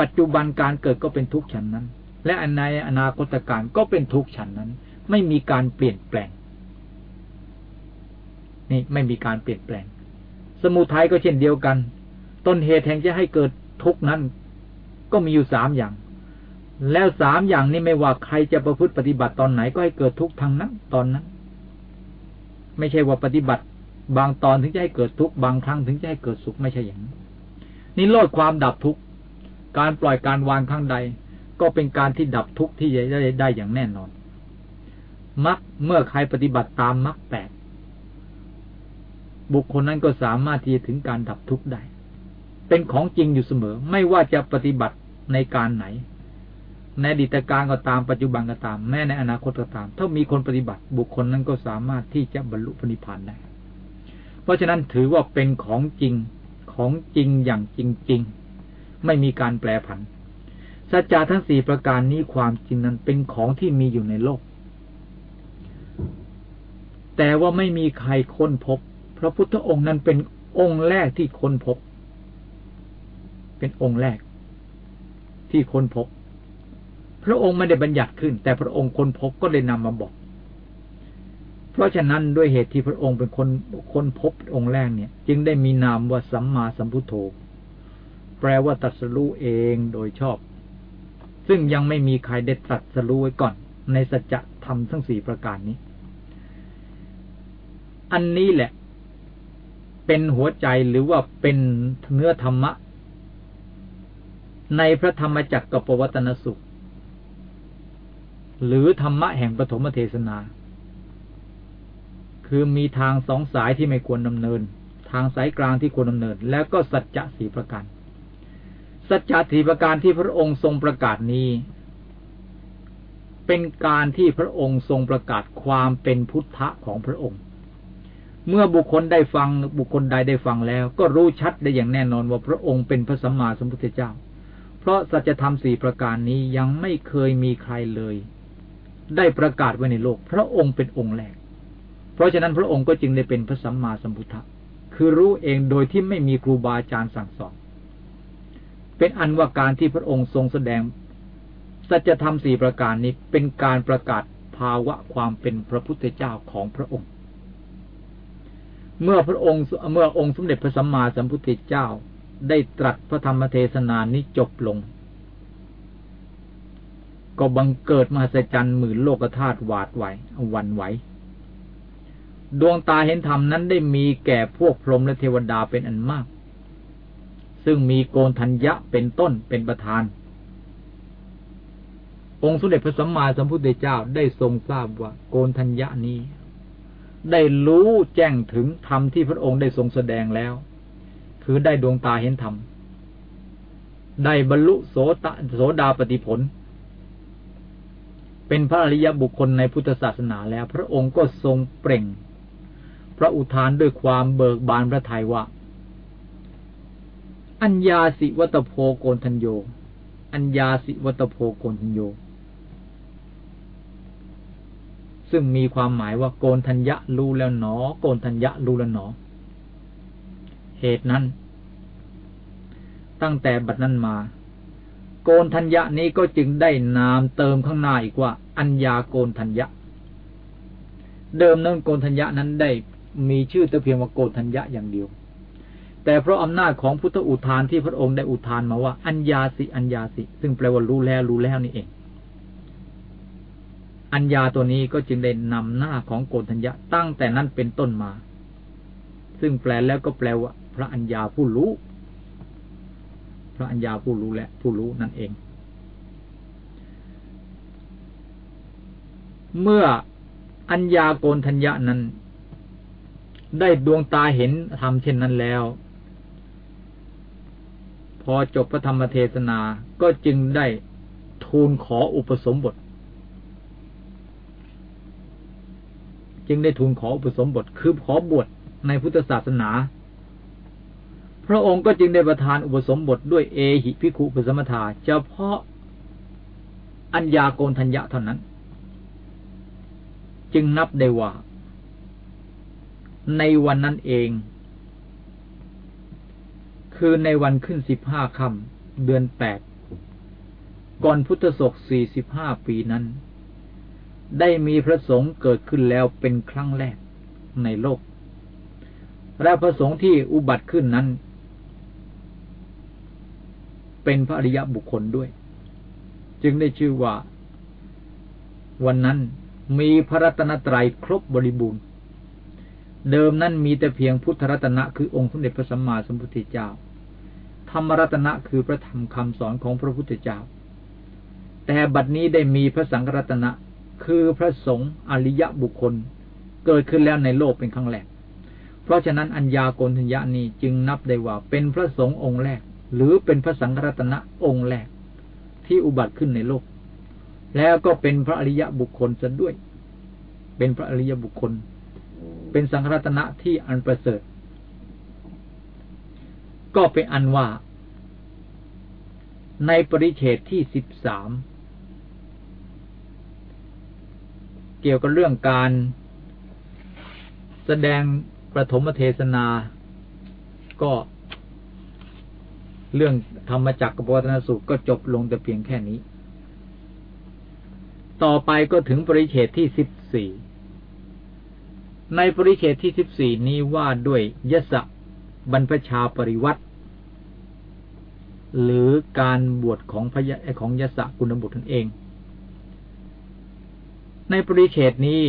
ปัจจุบันการเกิดก็เป็นทุกข์ฉันนั้น และในอนาคตการก็เป็นทุกข์ฉันนั้น ไม่มีการเปลี่ยนแปลง นี่ไม่มีการเปลี่ยนแปลง สมุทัยก็เช่นเดียวกัน ต้นเหตุแห่งจะให้เกิดทุกข์นั้น ก็มีอยู่สามอย่าง แล้วสามอย่างนี้ไม่ว่าใครจะประพฤติปฏิบัติตอนไหนก็ให้เกิดทุกข์ทางนั้นตอนนั้น ไม่ใช่ว่าปฏิบัติ บางตอนถึงจะให้เกิดทุกข์บางครั้งถึงจะให้เกิดสุขไม่ใช่อย่างนี้นี่โลดความดับทุกข์การปล่อยการวางครั้งใด ก็เป็นการที่ดับทุกข์ที่จะได้ได้อย่างแน่นอนมักเมื่อใครปฏิบัติตามมักแปดบุคคลนั้นก็สามารถที่จะถึงการดับทุกข์ได้ เป็นของจริงอยู่เสมอ ไม่ว่าจะปฏิบัติในการไหน ในอดีตการก็ตามปัจจุบันก็ตามแม้ในอนาคตก็ตาม ถ้ามีคนปฏิบัติ บุคคลนั้นก็สามารถที่จะบรรลุพนิพพานได้เพราะฉะนั้นถือว่าเป็นของจริงของจริงอย่างจริง ๆ ไม่มีการแปลผัน สัจจะทั้งสี่ประการนี้ความจริงนั้นเป็นของที่มีอยู่ในโลก แต่ว่าไม่มีใครค้นพบ พระพุทธองค์นั้นเป็นองค์แรกที่ค้นพบ เป็นองค์แรก ที่ค้นพบ พระองค์ไม่ได้บัญญัติขึ้น แต่พระองค์ค้นพบก็เลยนำมาบอก เพราะฉะนั้นด้วยเหตุที่พระองค์เป็นคนคนพบองค์แรกเนี่ย จึงได้มีนามว่าสัมมาสัมพุทโธ แปลว่าตรัสรู้เองโดยชอบ ซึ่งยังไม่มีใครได้ตรัสรู้ไว้ก่อน ในสัจธรรมทั้งสี่ประการนี้ อันนี้แหละ เป็นหัวใจหรือว่าเป็นเนื้อธรรมะ ในพระธรรมจักรกับปวัตนสุข หรือธรรมะแห่งปฐมเทศนา คือมีทางสองสายที่ไม่ควรดำเนิน ทางสายกลางที่ควรดำเนิน แล้วก็สัจจะสีประการ สัจจะสีประการที่พระองค์ทรงประกาศนี้ เป็นการที่พระองค์ทรงประกาศความเป็นพุทธะของพระองค์ เมื่อบุคคลได้ฟังบุคคลใดได้ฟังแล้ว ก็รู้ชัดได้อย่างแน่นอนว่าพระองค์เป็นพระสัมมาสัมพุทธเจ้า เพราะสัจธรรมสี่ประการนี้ยังไม่เคยมีใครเลย ได้ประกาศไว้ในโลก พระองค์เป็นองค์แรก เพราะฉะนั้นพระองค์ก็จึงได้เป็นพระสัมมาสัมพุทธะคือรู้เองโดยที่ไม่มีครูบาอาจารย์สั่งสอน เป็นอันว่าการที่พระองค์ทรงแสดง สัจธรรมสี่ประการนี้เป็นการประกาศภาวะความเป็นพระพุทธเจ้าของพระองค์ เมื่อพระองค์เมื่อองค์สมเด็จพระสัมมาสัมพุทธเจ้าได้ตรัสพระธรรมเทศนานี้จบลง ก็บังเกิดมหัศจรรย์หมื่นโลกธาตุหวาดไหววันไหว ดวงตาเห็นธรรมนั้นได้มีแก่พวกพรหมและเทวดาเป็นอันมาก ซึ่งมีโกนทัญญะเป็นต้นเป็นประธาน องค์สุเด็จพระสัมมาสัมพุทธเจ้าได้ทรงทราบว่า โกนทัญญะนี้ ได้รู้แจ้งถึงธรรมที่พระองค์ได้ทรงแสดงแล้ว คือได้ดวงตาเห็นธรรม ได้บรรลุโสตโสดาปฏิผล เป็นพระอริยบุคคลในพุทธศาสนาแล้ว พระองค์ก็ทรงเปล่ง พระอุทานด้วยความเบิกบานพระทัยว่า อัญญาสิวัตโพโกนทัญโย อัญญาสิวัตโพโกนทัญโย ซึ่งมีความหมายว่าโกนทัญญะรู้แล้วหนอ โกนทัญญะรู้แล้วหนอ เหตุนั้น ตั้งแต่บัดนั้นมา โกนทัญญะนี้ก็จึงได้นามเติมข้างหน้าอีกว่า อัญญาโกนทัญญะ เดิมนั้นโกนทัญญะนั้นได้มีชื่อแต่เพียงว่าโกธัญญะอย่างเดียว แต่เพราะอำนาจของพุทธอุทานที่พระองค์ได้อุทานมาว่า อัญญาสิอัญญาสิ ซึ่งแปลว่ารู้แล้วรู้แล้วนี่เอง อัญญาตัวนี้ก็จึงได้นำหน้าของโกธัญญะตั้งแต่นั้นเป็นต้นมา ซึ่งแปลแล้วก็แปลว่า พระอัญญาผู้รู้ พระอัญญาผู้รู้และผู้รู้นั่นเอง เมื่ออัญญาโกนทัญญะนั้นได้ดวงตาเห็นทำเช่นนั้นแล้ว พอจบพระธรรมเทศนาก็จึงได้ทูลขออุปสมบท จึงได้ทูลขออุปสมบท คือขอบวชในพุทธศาสนา พระองค์ก็จึงได้ประทานอุปสมบทด้วยเอหิพิคุปสมถาเฉพาะอัญญาโกนทัญญะเท่านั้น จึงนับได้ว่า ในวันนั้นเอง คือในวันขึ้นสิบห้าค่ำเดือนแปด ก่อนพุทธศกสี่สิบห้าปีนั้น ได้มีพระสงฆ์เกิดขึ้นแล้วเป็นครั้งแรกในโลก และพระสงฆ์ที่อุบัติขึ้นนั้น เป็นพระอริยบุคคลด้วย จึงได้ชื่อว่า วันนั้นมีพระรัตนตรัยครบบริบูรณ์ เดิมนั้นมีแต่เพียงพุทธรัตนะคือองค์สมเด็จพระสัมมาสัมพุทธเจ้า ธรรมรัตนะคือพระธรรมคำสอนของพระพุทธเจ้า แต่บัดนี้ได้มีพระสังฆรัตนะคือพระสงฆ์อริยบุคคล เกิดขึ้นแล้วในโลกเป็นครั้งแรก เพราะฉะนั้นอัญญาโกณทัญญานี้จึงนับได้ว่าเป็นพระสงฆ์องค์แรก หรือเป็นพระสังฆรัตนะองค์แรก ที่อุบัติขึ้นในโลก แล้วก็เป็นพระอริยบุคคลซะด้วย เป็นพระอริยบุคคล เป็นสังฆรัตนะที่อันประเสริฐ ก็เป็นอันว่า ในปริเฉดที่สิบสามเกี่ยวกับเรื่องการ แสดงประถมเทศนา ก็เรื่องธรรมจักรกบวัฒนสุขก็จบลงแต่เพียงแค่นี้ ต่อไปก็ถึงปริเฉดที่สิบสี่ ในปริเขตที่สิบสี่นี้ว่าด้วยยศบรรพชาปริวัติ หรือการบวชของพระของยศกุณบุตรนั่นเอง ในปริเขตนี้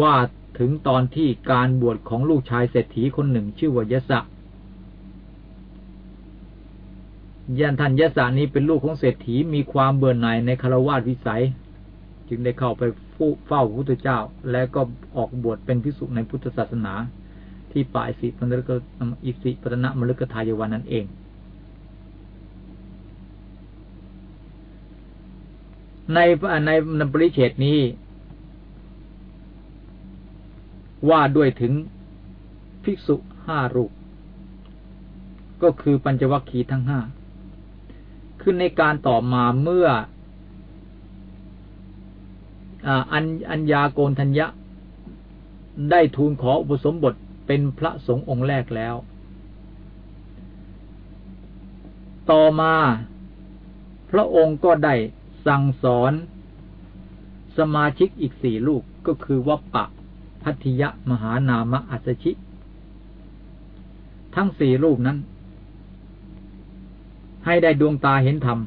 ว่าถึงตอนที่การบวชของลูกชายเศรษฐีคนหนึ่งชื่อว่ายศยันทันยศนี้เป็นลูกของเศรษฐีมีความเบื่อหน่ายในคารวาสวิสัย จึงได้เข้าไป ผู้เฝ้าพระพุทธเจ้า และก็ออกบวชเป็นพิสุในพุทธศาสนา ที่ป่ายสิปนกอิสิปตนะมฤกทายวันนั่นเอง ในในนปริเฉดนี้ ว่าด้วยถึงภิกษุห้ารูป ก็คือปัญจวัคคีย์ทั้งห้าขึ้นในการต่อมาเมื่อ อัญอัญญาโกนทัญญะ ได้ทูลขออุปสมบทเป็นพระสงฆ์องค์แรกแล้ว ต่อมา พระองค์ก็ได้สั่งสอนสมาชิกอีกสี่ลูกก็คือวัปปะพัทยะมหานามะอัสชิ ทั้งสี่รูปนั้น ให้ได้ดวงตาเห็นธรรม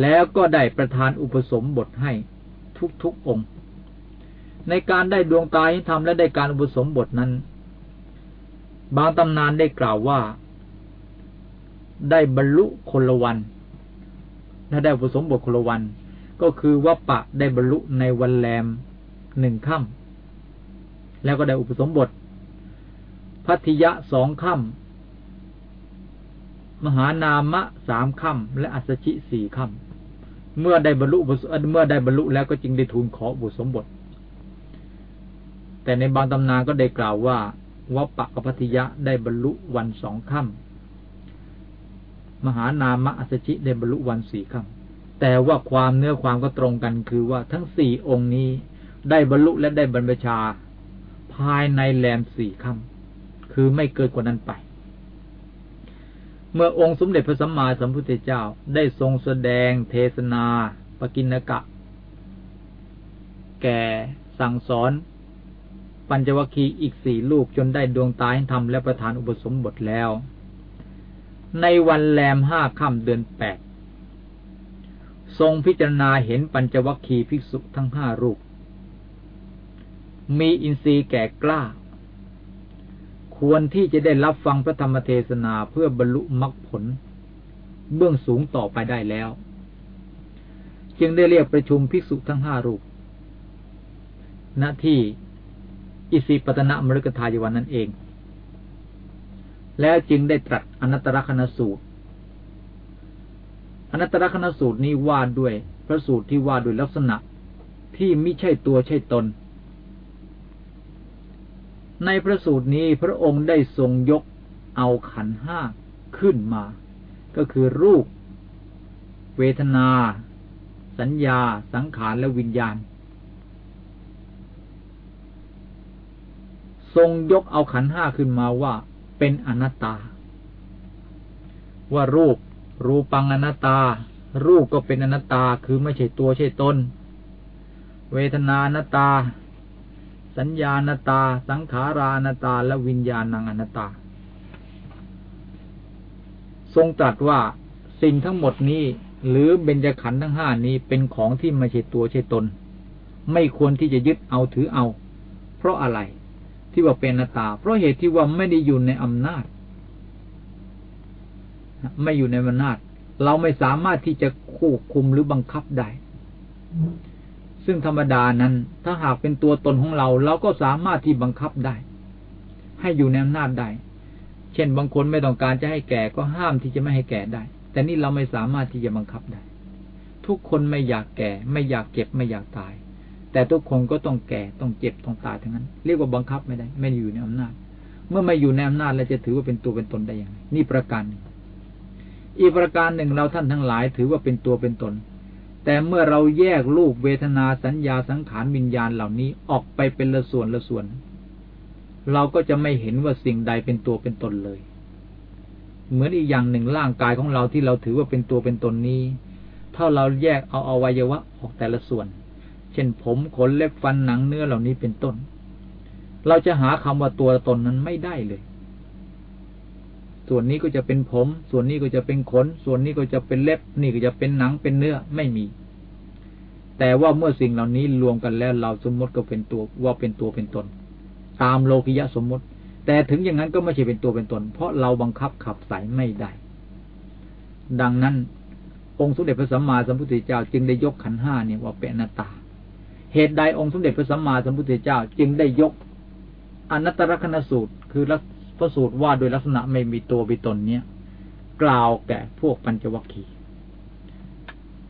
แล้วก็ได้ประทานอุปสมบทให้ทุกๆองค์ ในการได้ดวงตาให้ทำและได้การอุปสมบทนั้น บางตำนานได้กล่าวว่า ได้บรรลุคนละวันและได้อุปสมบทคนละวัน ก็คือว่าปะได้บรรลุในวันแรมหนึ่งค่ำแล้วก็ได้อุปสมบท พัทยะสองค่ำมหานามะสามค่ำและอัศชิสี่ค่ำ เมื่อได้บรรลุเมื่อได้บรรลุแล้วก็จึงได้ทูลขอบุตรสมบท แต่ในบางตำนานก็ได้กล่าวว่าวัปปะกพัทยะได้บรรลุวันสองค่ำมหานามะอัสชิได้บรรลุวันสี่ค่ำแต่ว่าความเนื้อความก็ตรงกันคือว่าทั้งสี่องค์นี้ได้บรรลุและได้บรรพชา ภายในแรมสี่ค่ำคือไม่เกินกว่านั้นไป เมื่อองค์สมเด็จพระสัมมาสัมพุทธเจ้าได้ทรงแสดงเทศนาปกินกะ แก่สั่งสอน ปัญจวัคคีย์อีกสี่ลูกจนได้ดวงตาให้ทำและประทานอุปสมบทแล้ว ในวันแรมห้าค่ำเดือนแปดทรงพิจารณาเห็นปัญจวัคคีย์ภิกษุทั้งห้ารูป มีอินทรีย์แก่กล้า ควรที่จะได้รับฟังพระธรรมเทศนาเพื่อบรรลุมรรคผล เบื้องสูงต่อไปได้แล้ว จึงได้เรียกประชุมภิกษุทั้งห้ารูปณที่อิสิปตนะมฤกทายวันนั่นเอง แล้วจึงได้ตรัสอนัตตลกนสูตร อนัตตลกนสูตรนี้ว่าด้วยพระสูตรที่ว่าด้วยลักษณะที่ไม่ใช่ตัวใช่ตน ในพระสูตรนี้พระองค์ได้ทรงยกเอาขันห้าขึ้นมา ก็คือรูป เวทนา สัญญา สังขารและวิญญาณ ทรงยกเอาขันห้าขึ้นมาว่าเป็นอนัตตา ว่ารูป รูปังอนัตตา รูปก็เป็นอนัตตาคือไม่ใช่ตัวใช่ตนเวทนาอนัตตา สัญญาณตา สังขาราณตา และวิญญาณังอนัตตา ทรงตรัสว่าสิ่งทั้งหมดนี้ หรือเบญจขันธ์ทั้งห้านี้เป็นของที่ไม่ใช่ตัวใช่ตน ไม่ควรที่จะยึดเอาถือเอา เพราะอะไรที่ว่าเป็นอนัตตา เพราะเหตุที่ว่าไม่ได้อยู่ในอำนาจ ไม่อยู่ในอำนาจ เราไม่สามารถที่จะควบคุมหรือบังคับได้ ซึ่งธรรมดานั้น ถ้าหากเป็นตัวตนของเรา เราก็สามารถที่บังคับได้ ให้อยู่ในอำนาจได้ เช่นบางคนไม่ต้องการจะให้แก่ก็ห้ามที่จะไม่ให้แก่ได้ แต่นี่เราไม่สามารถที่จะบังคับได้ ทุกคนไม่อยากแก่ ไม่อยากเก็บไม่อยากตาย แต่ทุกคนก็ต้องแก่ต้องเจ็บต้องตายทั้งนั้น เรียกว่าบังคับไม่ได้ ไม่อยู่ในอำนาจ เมื่อไม่อยู่ในอำนาจแล้วจะถือว่าเป็นตัวเป็นตนได้อย่างไรนี่ประการอีกประการหนึ่งเราท่านทั้งหลายถือว่าเป็นตัวเป็นตน แต่เมื่อเราแยกรูปเวทนาสัญญาสังขารวิญญาณเหล่านี้ออกไปเป็นละส่วนละส่วน เราก็จะไม่เห็นว่าสิ่งใดเป็นตัวเป็นตนเลย เหมือนอีกอย่างหนึ่งร่างกายของเราที่เราถือว่าเป็นตัวเป็นตนนี้ ถ้าเราแยกเอาอวัยวะออกแต่ละส่วน เช่นผมขนเล็บฟันหนังเนื้อเหล่านี้เป็นต้น เราจะหาคำว่าตัวตนนั้นไม่ได้เลย ส่วนนี้ก็จะเป็นผม ส่วนนี้ก็จะเป็นขน ส่วนนี้ก็จะเป็นเล็บ นี่ก็จะเป็นหนังเป็นเนื้อไม่มี แต่ว่าเมื่อสิ่งเหล่านี้รวมกันแล้ว เราสมมติก็เป็นตัวว่าเป็นตัวเป็นตน ตามโลกิยะสมมติ แต่ถึงอย่างนั้นก็ไม่ใช่เป็นตัวเป็นตน เพราะเราบังคับขับสายไม่ได้ ดังนั้น องค์สมเด็จพระสัมมาสัมพุทธเจ้า จึงได้ยกขันห้าเนี่ยว่าเป็นอนัตตา เหตุใดองค์สมเด็จพระสัมมาสัมพุทธเจ้า จึงได้ยกอนัตตลกนสูตร คือ พระสูตรว่าโดยลักษณะไม่มีตัวมีตนเนี้ยกล่าวแก่พวกปัญจวัคคีย์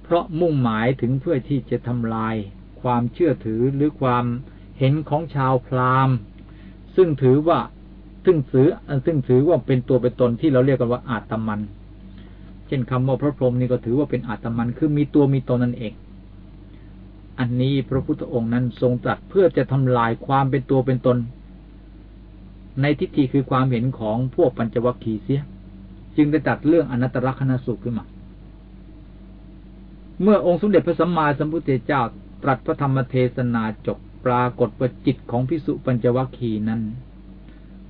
เพราะมุ่งหมายถึงเพื่อที่จะทำลายความเชื่อถือหรือความเห็นของชาวพราหมณ์ ซึ่งถือว่าซึ่งถือซึ่งถือว่าเป็นตัวเป็นตนที่เราเรียกกันว่าอาตมัน เช่นคำว่าพระพรหมนี่ก็ถือว่าเป็นอาตมันคือมีตัวมีตนนั่นเอง อันนี้พระพุทธองค์นั้นทรงตรัสเพื่อจะทำลายความเป็นตัวเป็นตน ในทิฏฐิคือความเห็นของพวกปัญจวัคคีย์เสีย จึงได้ตัดเรื่องอนัตตลักษณสุขขึ้นมา เมื่อองค์สมเด็จพระสัมมาสัมพุทธเจ้าตรัสพระธรรมเทศนาจบปรากฏว่าจิตของพิสุปัญจวัคคีย์นั้น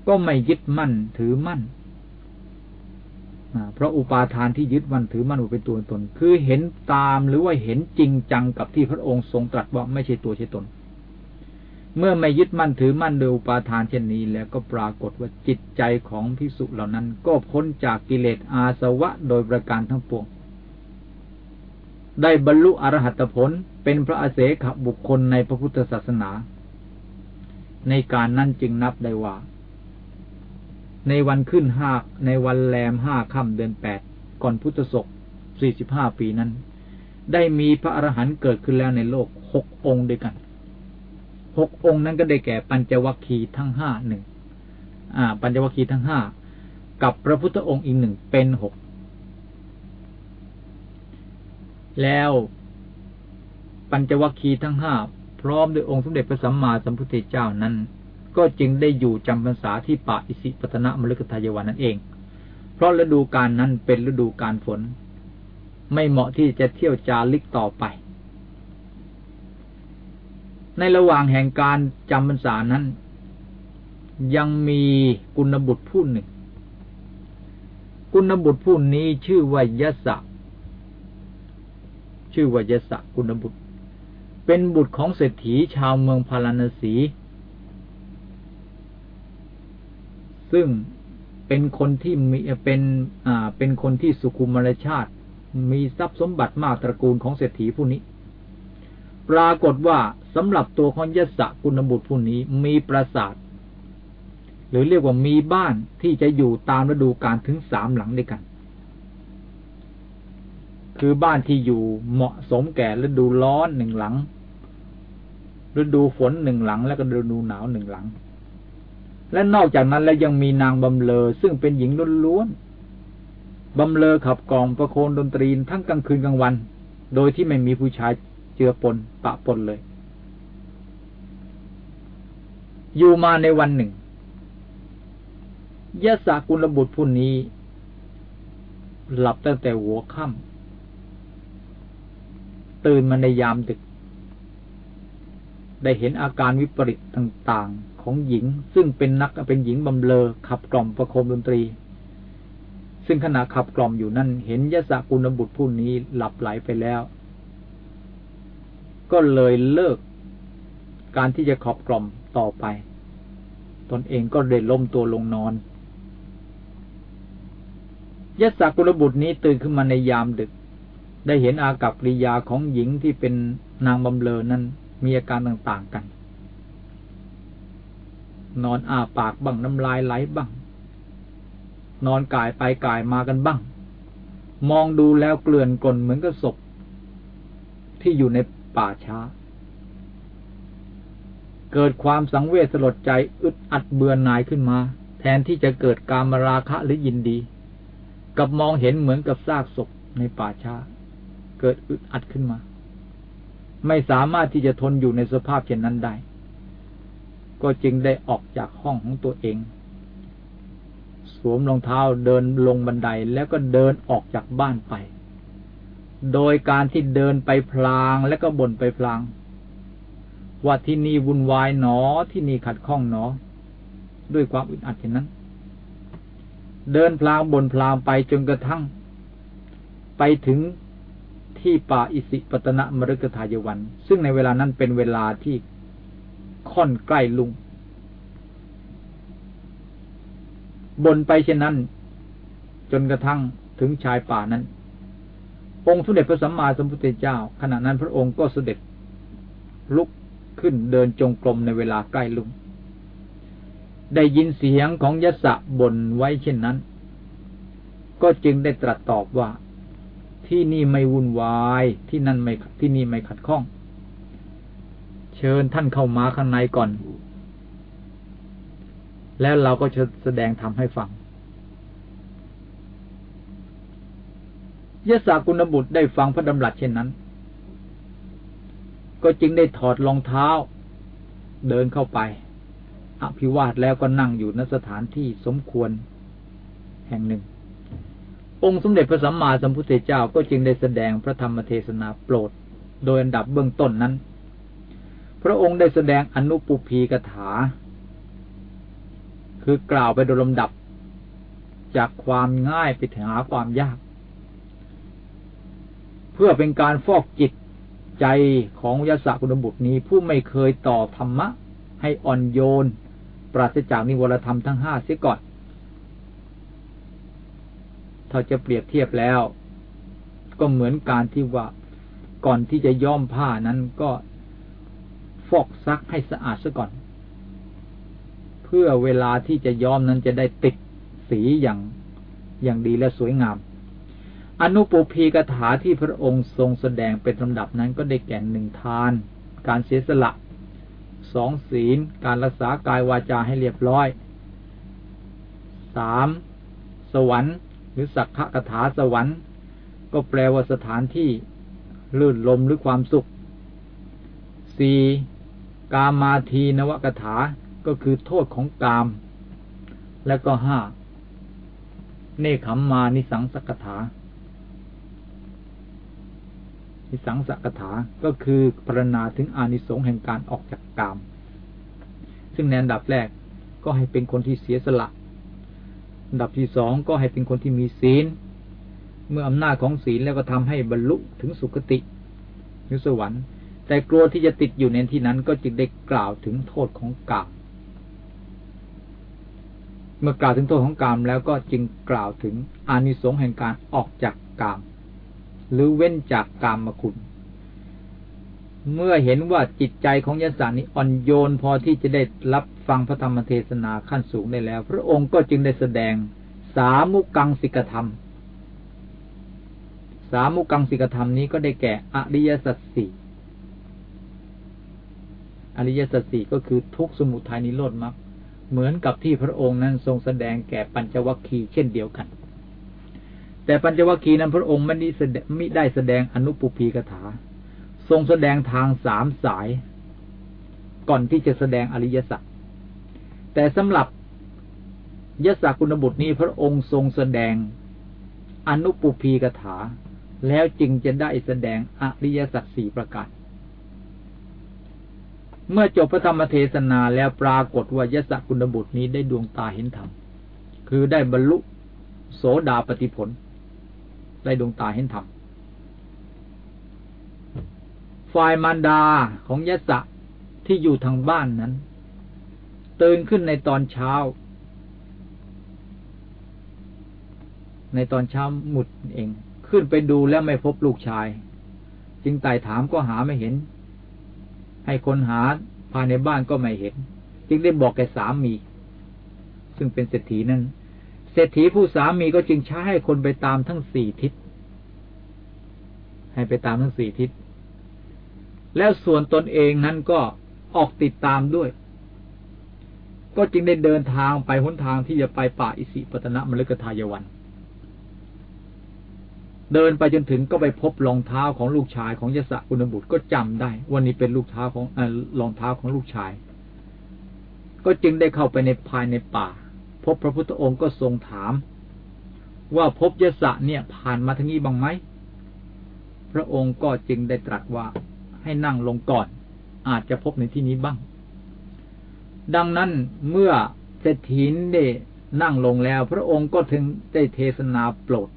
ก็ไม่ยึดมั่นถือมั่นเพราะอุปาทานที่ยึดมั่นถือมั่นว่เป็นตัวตน คือเห็นตามหรือว่าเห็นจริงจังกับที่พระองค์ทรงตรัสว่าไม่ใช่ตัวใช่ตน เมื่อไม่ยึดมั่นถือมั่นโดยอุปาทานเช่นนี้ แล้วก็ปรากฏว่าจิตใจของพิสุเหล่านั้น ก็พ้นจากกิเลสอาสวะโดยประการทั้งปวง ได้บรรลุอรหัตผลเป็นพระอาเสขบุคคลในพระพุทธศาสนา ในการนั้นจึงนับได้ว่า ในวันขึ้นห้าในวันแรมห้าค่ำเดือนแปดก่อนพุทธศกสี่สิบห้าปีนั้น ได้มีพระอรหันต์เกิดขึ้นแล้วในโลกหกองค์ด้วยกัน หกองค์นั้นก็ได้แก่ปัญจวัคคีย์ทั้งห้าหนึ่งอ่าปัญจวัคคีย์ทั้งห้ากับพระพุทธองค์อีกหนึ่งเป็นหกแล้วปัญจวัคคีย์ทั้งห้าพร้อมด้วยองค์สมเด็จพระสัมมาสัมพุทธเจ้านั้น ก็จึงได้อยู่จำพรรษาที่ป่าอิสิปตนะมฤคทายวันนั่นเอง เพราะฤดูการนั้นเป็นฤดูการฝน ไม่เหมาะที่จะเที่ยวจาริกต่อไป ในระหว่างแห่งการจำพรรษานั้น ยังมีกุณบุตรผู้หนึ่ง กุณบุตรผู้นี้ชื่อว่ายศะชื่อว่ายศะกุณบุตร เป็นบุตรของเศรษฐีชาวเมืองพาราณสี ซึ่งเป็นคนที่มีเป็นอ่าเป็นคนที่สุขุมรชาติ มีทรัพย์สมบัติมากตระกูลของเศรษฐีผู้นี้ ปรากฏว่า สำหรับตัวของยศกุณบุตรผู้นี้มีปราสาท หรือเรียกว่ามีบ้านที่จะอยู่ตามฤดูกาลถึงสามหลังด้วยกัน คือบ้านที่อยู่เหมาะสมแก่ฤดูร้อนหนึ่งหลังฤดูฝนหนึ่งหลัง แล้วก็ฤดูหนาวหนึ่งหลัง และนอกจากนั้นแล้วยังมีนางบำเลอซึ่งเป็นหญิงล้วนๆบำเลอขับกองประโคนดนตรีทั้งกลางคืนกลางวัน โดยที่ไม่มีผู้ชายเจือปนปะปนเลย อยู่มาในวันหนึ่งยะสากุลบุตรผู้นี้ หลับตั้งแต่หัวค่ำตื่นมาในยามดึก ได้เห็นอาการวิปริตต่างๆของหญิง ซึ่งเป็นนักเป็นหญิงบำเลอขับกล่อมประโคมดนตรี ซึ่งขณะขับกล่อมอยู่นั่น เห็นยะสากุลบุตรผู้นี้หลับไหลไปแล้ว ก็เลยเลิกการที่จะขอบกล่อม ต่อไป ตนเองก็เลยล้มตัวลงนอนยศกุลบุตรนี้ตื่นขึ้นมาในยามดึก ได้เห็นอากับกิริยาของหญิงที่เป็นนางบำเลอนั้นมีอาการต่างๆกัน นอนอาปากบ้างน้ำลายไหลบ้าง นอนกายไปกายมากันบ้าง มองดูแล้วเกลื่อนกลนเหมือนกับศพที่อยู่ในป่าช้า เกิดความสังเวชสลดใจอึดอัดเบื่อหน่ายขึ้นมา แทนที่จะเกิดการมราคะหรือยินดี กับมองเห็นเหมือนกับซากศพในป่าช้า เกิดอึดอัดขึ้นมา ไม่สามารถที่จะทนอยู่ในสภาพเช่นนั้นได้ ก็จึงได้ออกจากห้องของตัวเอง สวมรองเท้าเดินลงบันไดแล้วก็เดินออกจากบ้านไป โดยการที่เดินไปพลางและก็บ่นไปพลาง ว่าที่นี่วุ่นวายหนอที่นี่ขัดข้องหนอ ด้วยความอึดอัดเช่นนั้น เดินพลางบนพลางไปจนกระทั่ง ไปถึงที่ป่าอิสิปตนะมฤกทายวัน ซึ่งในเวลานั้นเป็นเวลาที่ค่อนใกล้ลุงบนไปเช่นนั้น จนกระทั่งถึงชายป่านั้น องค์สมเด็จพระสัมมาสัมพุทธเจ้า ขณะนั้นพระองค์ก็เสด็จลุก ขึ้นเดินจงกรมในเวลาใกล้ลุง ได้ยินเสียงของยศบ่นไว้เช่นนั้น ก็จึงได้ตรัสตอบว่า ที่นี่ไม่วุ่นวายที่นั่นไม่ที่นี่ไม่ขัดข้อง เชิญท่านเข้ามาข้างในก่อน แล้วเราก็จะแสดงทำให้ฟังยศกุณบุตรได้ฟังพระดำรัสเช่นนั้น ก็จึงได้ถอดรองเท้า เดินเข้าไป อภิวาทแล้วก็นั่งอยู่ณสถานที่สมควร แห่งหนึ่ง องค์สมเด็จพระสัมมาสัมพุทธเจ้าก็จึงได้แสดงพระธรรมเทศนาโปรด โดยอันดับเบื้องต้นนั้น พระองค์ได้แสดงอนุปุพีกถา คือกล่าวไปโดยลำดับ จากความง่ายไปถึงหาความยาก เพื่อเป็นการฟอกจิต ใจของยศกุณบุตรนี้ผู้ไม่เคยต่อธรรมะ ให้อ่อนโยน ปราศจากนิวรธรรมทั้งห้าเสียก่อนถ้าจะเปรียบเทียบแล้ว ก็เหมือนการที่ว่าก่อนที่จะย้อมผ้านั้นก็ฟอกซักให้สะอาดซะก่อน เพื่อเวลาที่จะย้อมนั้นจะได้ติดสีอย่างอย่างดีและสวยงาม อนุปุพีกถาที่พระองค์ทรงแสดงเป็นลำดับนั้นก็ได้แก่หนึ่งทาน การเสียสละสองศีล การรักษากายวาจาให้เรียบร้อยสามสวรรค์ หรือสักขะกถาสวรรค์ ก็แปลว่าสถานที่ลื่นลมหรือความสุขสี่กามาทีนวกถาก็คือโทษของกาม และก็ห้าเนคขมมานิสังสกถา นิสังสกถา ก็คือพรรณนาถึงอานิสงส์แห่งการออกจากกาม ซึ่งในอันดับแรกก็ให้เป็นคนที่เสียสละ อันดับที่สองก็ให้เป็นคนที่มีศีล เมื่ออำนาจของศีลแล้วก็ทำให้บรรลุถึงสุคติหรือสวรรค์ แต่กลัวที่จะติดอยู่ในที่นั้นก็จึงได้กล่าวถึงโทษของกามเมื่อกล่าวถึงโทษของกามแล้วก็จึงกล่าวถึงอานิสงส์แห่งการออกจากกาม หรือเว้นจากกามคุณ เมื่อเห็นว่าจิตใจของยศานี้อ่อนโยนพอที่จะได้รับฟังพระธรรมเทศนาขั้นสูงได้แล้ว พระองค์ก็จึงได้แสดงสามุกังสิกธรรม สามุกังสิกธรรมนี้ก็ได้แก่อริยสัจสี่อริยสัจสี่ก็คือทุกสมุทัยนิโรธมรรคเหมือนกับที่พระองค์นั้นทรงแสดงแก่ปัญจวัคคีย์เช่นเดียวกัน แต่ปัญจวัคคีย์นั้นพระองค์ไม่ได้แสดงไม่ได้แสดงอนุปุพีกถา ทรงแสดงทางสามสาย ก่อนที่จะแสดงอริยสัจแต่สำหรับยศกุณบุตรนี้พระองค์ทรงแสดงอนุปุพีกถา แล้วจึงจะได้แสดงอริยสัจสี่ประการเมื่อจบพระธรรมเทศนาแล้วปรากฏว่ายศกุณบุตรนี้ได้ดวงตาเห็นธรรม คือได้บรรลุโสดาปฏิผล ได้ดวงตาเห็นธรรมฝ่ายมารดาของยศะที่อยู่ทางบ้านนั้น ตื่นขึ้นในตอนเช้า ในตอนเช้าหมุดเอง ขึ้นไปดูแล้วไม่พบลูกชาย จึงไต่ถามก็หาไม่เห็น ให้คนหาภายในบ้านก็ไม่เห็น จึงได้บอกแกสามี ซึ่งเป็นเศรษฐีนั้น เศรษฐีผู้สามีก็จึงใช้ให้คนไปตามทั้งสี่ทิศ ให้ไปตามทั้งสี่ทิศ แล้วส่วนตนเองนั้นก็ออกติดตามด้วย ก็จึงได้เดินทางไปหนทางที่จะไปป่าอิสิปตนะมฤคทายวัน เดินไปจนถึงก็ไปพบรองเท้าของลูกชายของยศกุณบุตรก็จำได้วันนี้เป็นลูกเท้าของอรองเท้าของลูกชาย ก็จึงได้เข้าไปในภายในป่า พบพระพุทธองค์ก็ทรงถาม ว่าพบยศเนี่ยผ่านมาทางนี้บ้างไหม พระองค์ก็จึงได้ตรัสว่าให้นั่งลงก่อน อาจจะพบในที่นี้บ้าง ดังนั้นเมื่อเศรษฐีได้นั่งลงแล้ว พระองค์ก็ถึงได้เทศนาโปรด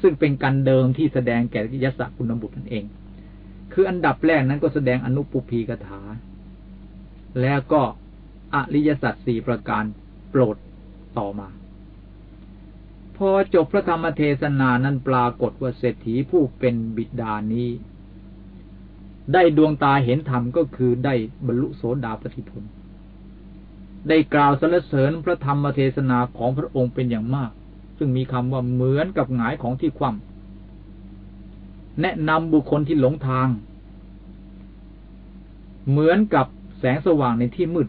ซึ่งเป็นการเดิมที่แสดงแก่ยศคุณบุตรนั่นเอง คืออันดับแรกนั้นก็แสดงอนุปุพีกถา แล้วก็อริยสัจสี่ประการ โปรดต่อมา พอจบพระธรรมเทศนานั้นปรากฏว่าเศรษฐีผู้เป็นบิดานี้ ได้ดวงตาเห็นธรรมก็คือได้บรรลุโสดาปฏิผลได้กล่าวสรรเสริญพระธรรมเทศนาของพระองค์เป็นอย่างมาก ซึ่งมีคำว่าเหมือนกับหงายของที่คว่ำแนะนำบุคคลที่หลงทาง เหมือนกับแสงสว่างในที่มืด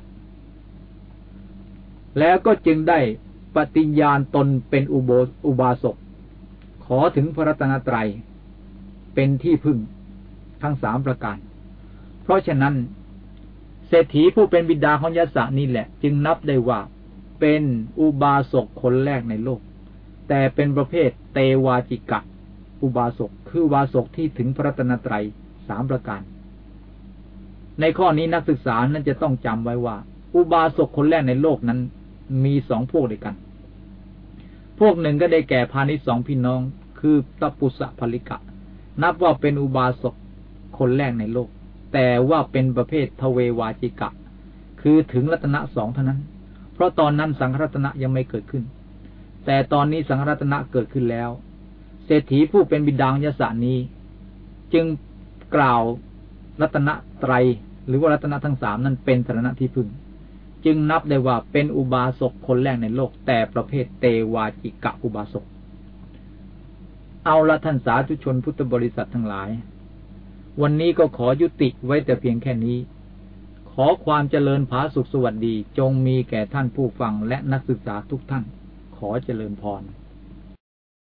แล้วก็จึงได้ปฏิญญาณตนเป็นอุโบอุบาสก ขอถึงพระรัตนตรัย เป็นที่พึ่งทั้งสามประการ เพราะฉะนั้นเศรษฐีผู้เป็นบิดาของยศนี่แหละ จึงนับได้ว่าเป็นอุบาสกคนแรกในโลก แต่เป็นประเภทเตวาจิกะ อุบาสกคืออุบาสกที่ถึงพระตนตรัยสามประการ ในข้อนี้นักศึกษานั้นจะต้องจำไว้ว่า อุบาสกคนแรกในโลกนั้น มีสองพวกด้วยกัน พวกหนึ่งก็ได้แก่พาณิชสองพี่น้อง คือตปุสะภลิกะ นับว่าเป็นอุบาสกคนแรกในโลก แต่ว่าเป็นประเภททเววาจิกะ คือถึงรัตนะสองเท่านั้น เพราะตอนนั้นสังรัตนะยังไม่เกิดขึ้น แต่ตอนนี้สังรัตนะเกิดขึ้นแล้ว เศรษฐีผู้เป็นบิดางยศานี้ จึงกล่าวรัตนะไตร หรือว่ารัตนะทั้งสามนั้นเป็นสารณะที่พึ่ง จึงนับได้ว่าเป็นอุบาสกคนแรกในโลก แต่ประเภทเตวาจิกะอุบาสก เอาละท่านสาธุชนพุทธบริษัททั้งหลาย วันนี้ก็ขอยุติไว้แต่เพียงแค่นี้ ขอความเจริญผาสุขสวัสดีจงมีแก่ท่านผู้ฟังและนักศึกษาทุกท่าน ขอเจริญพร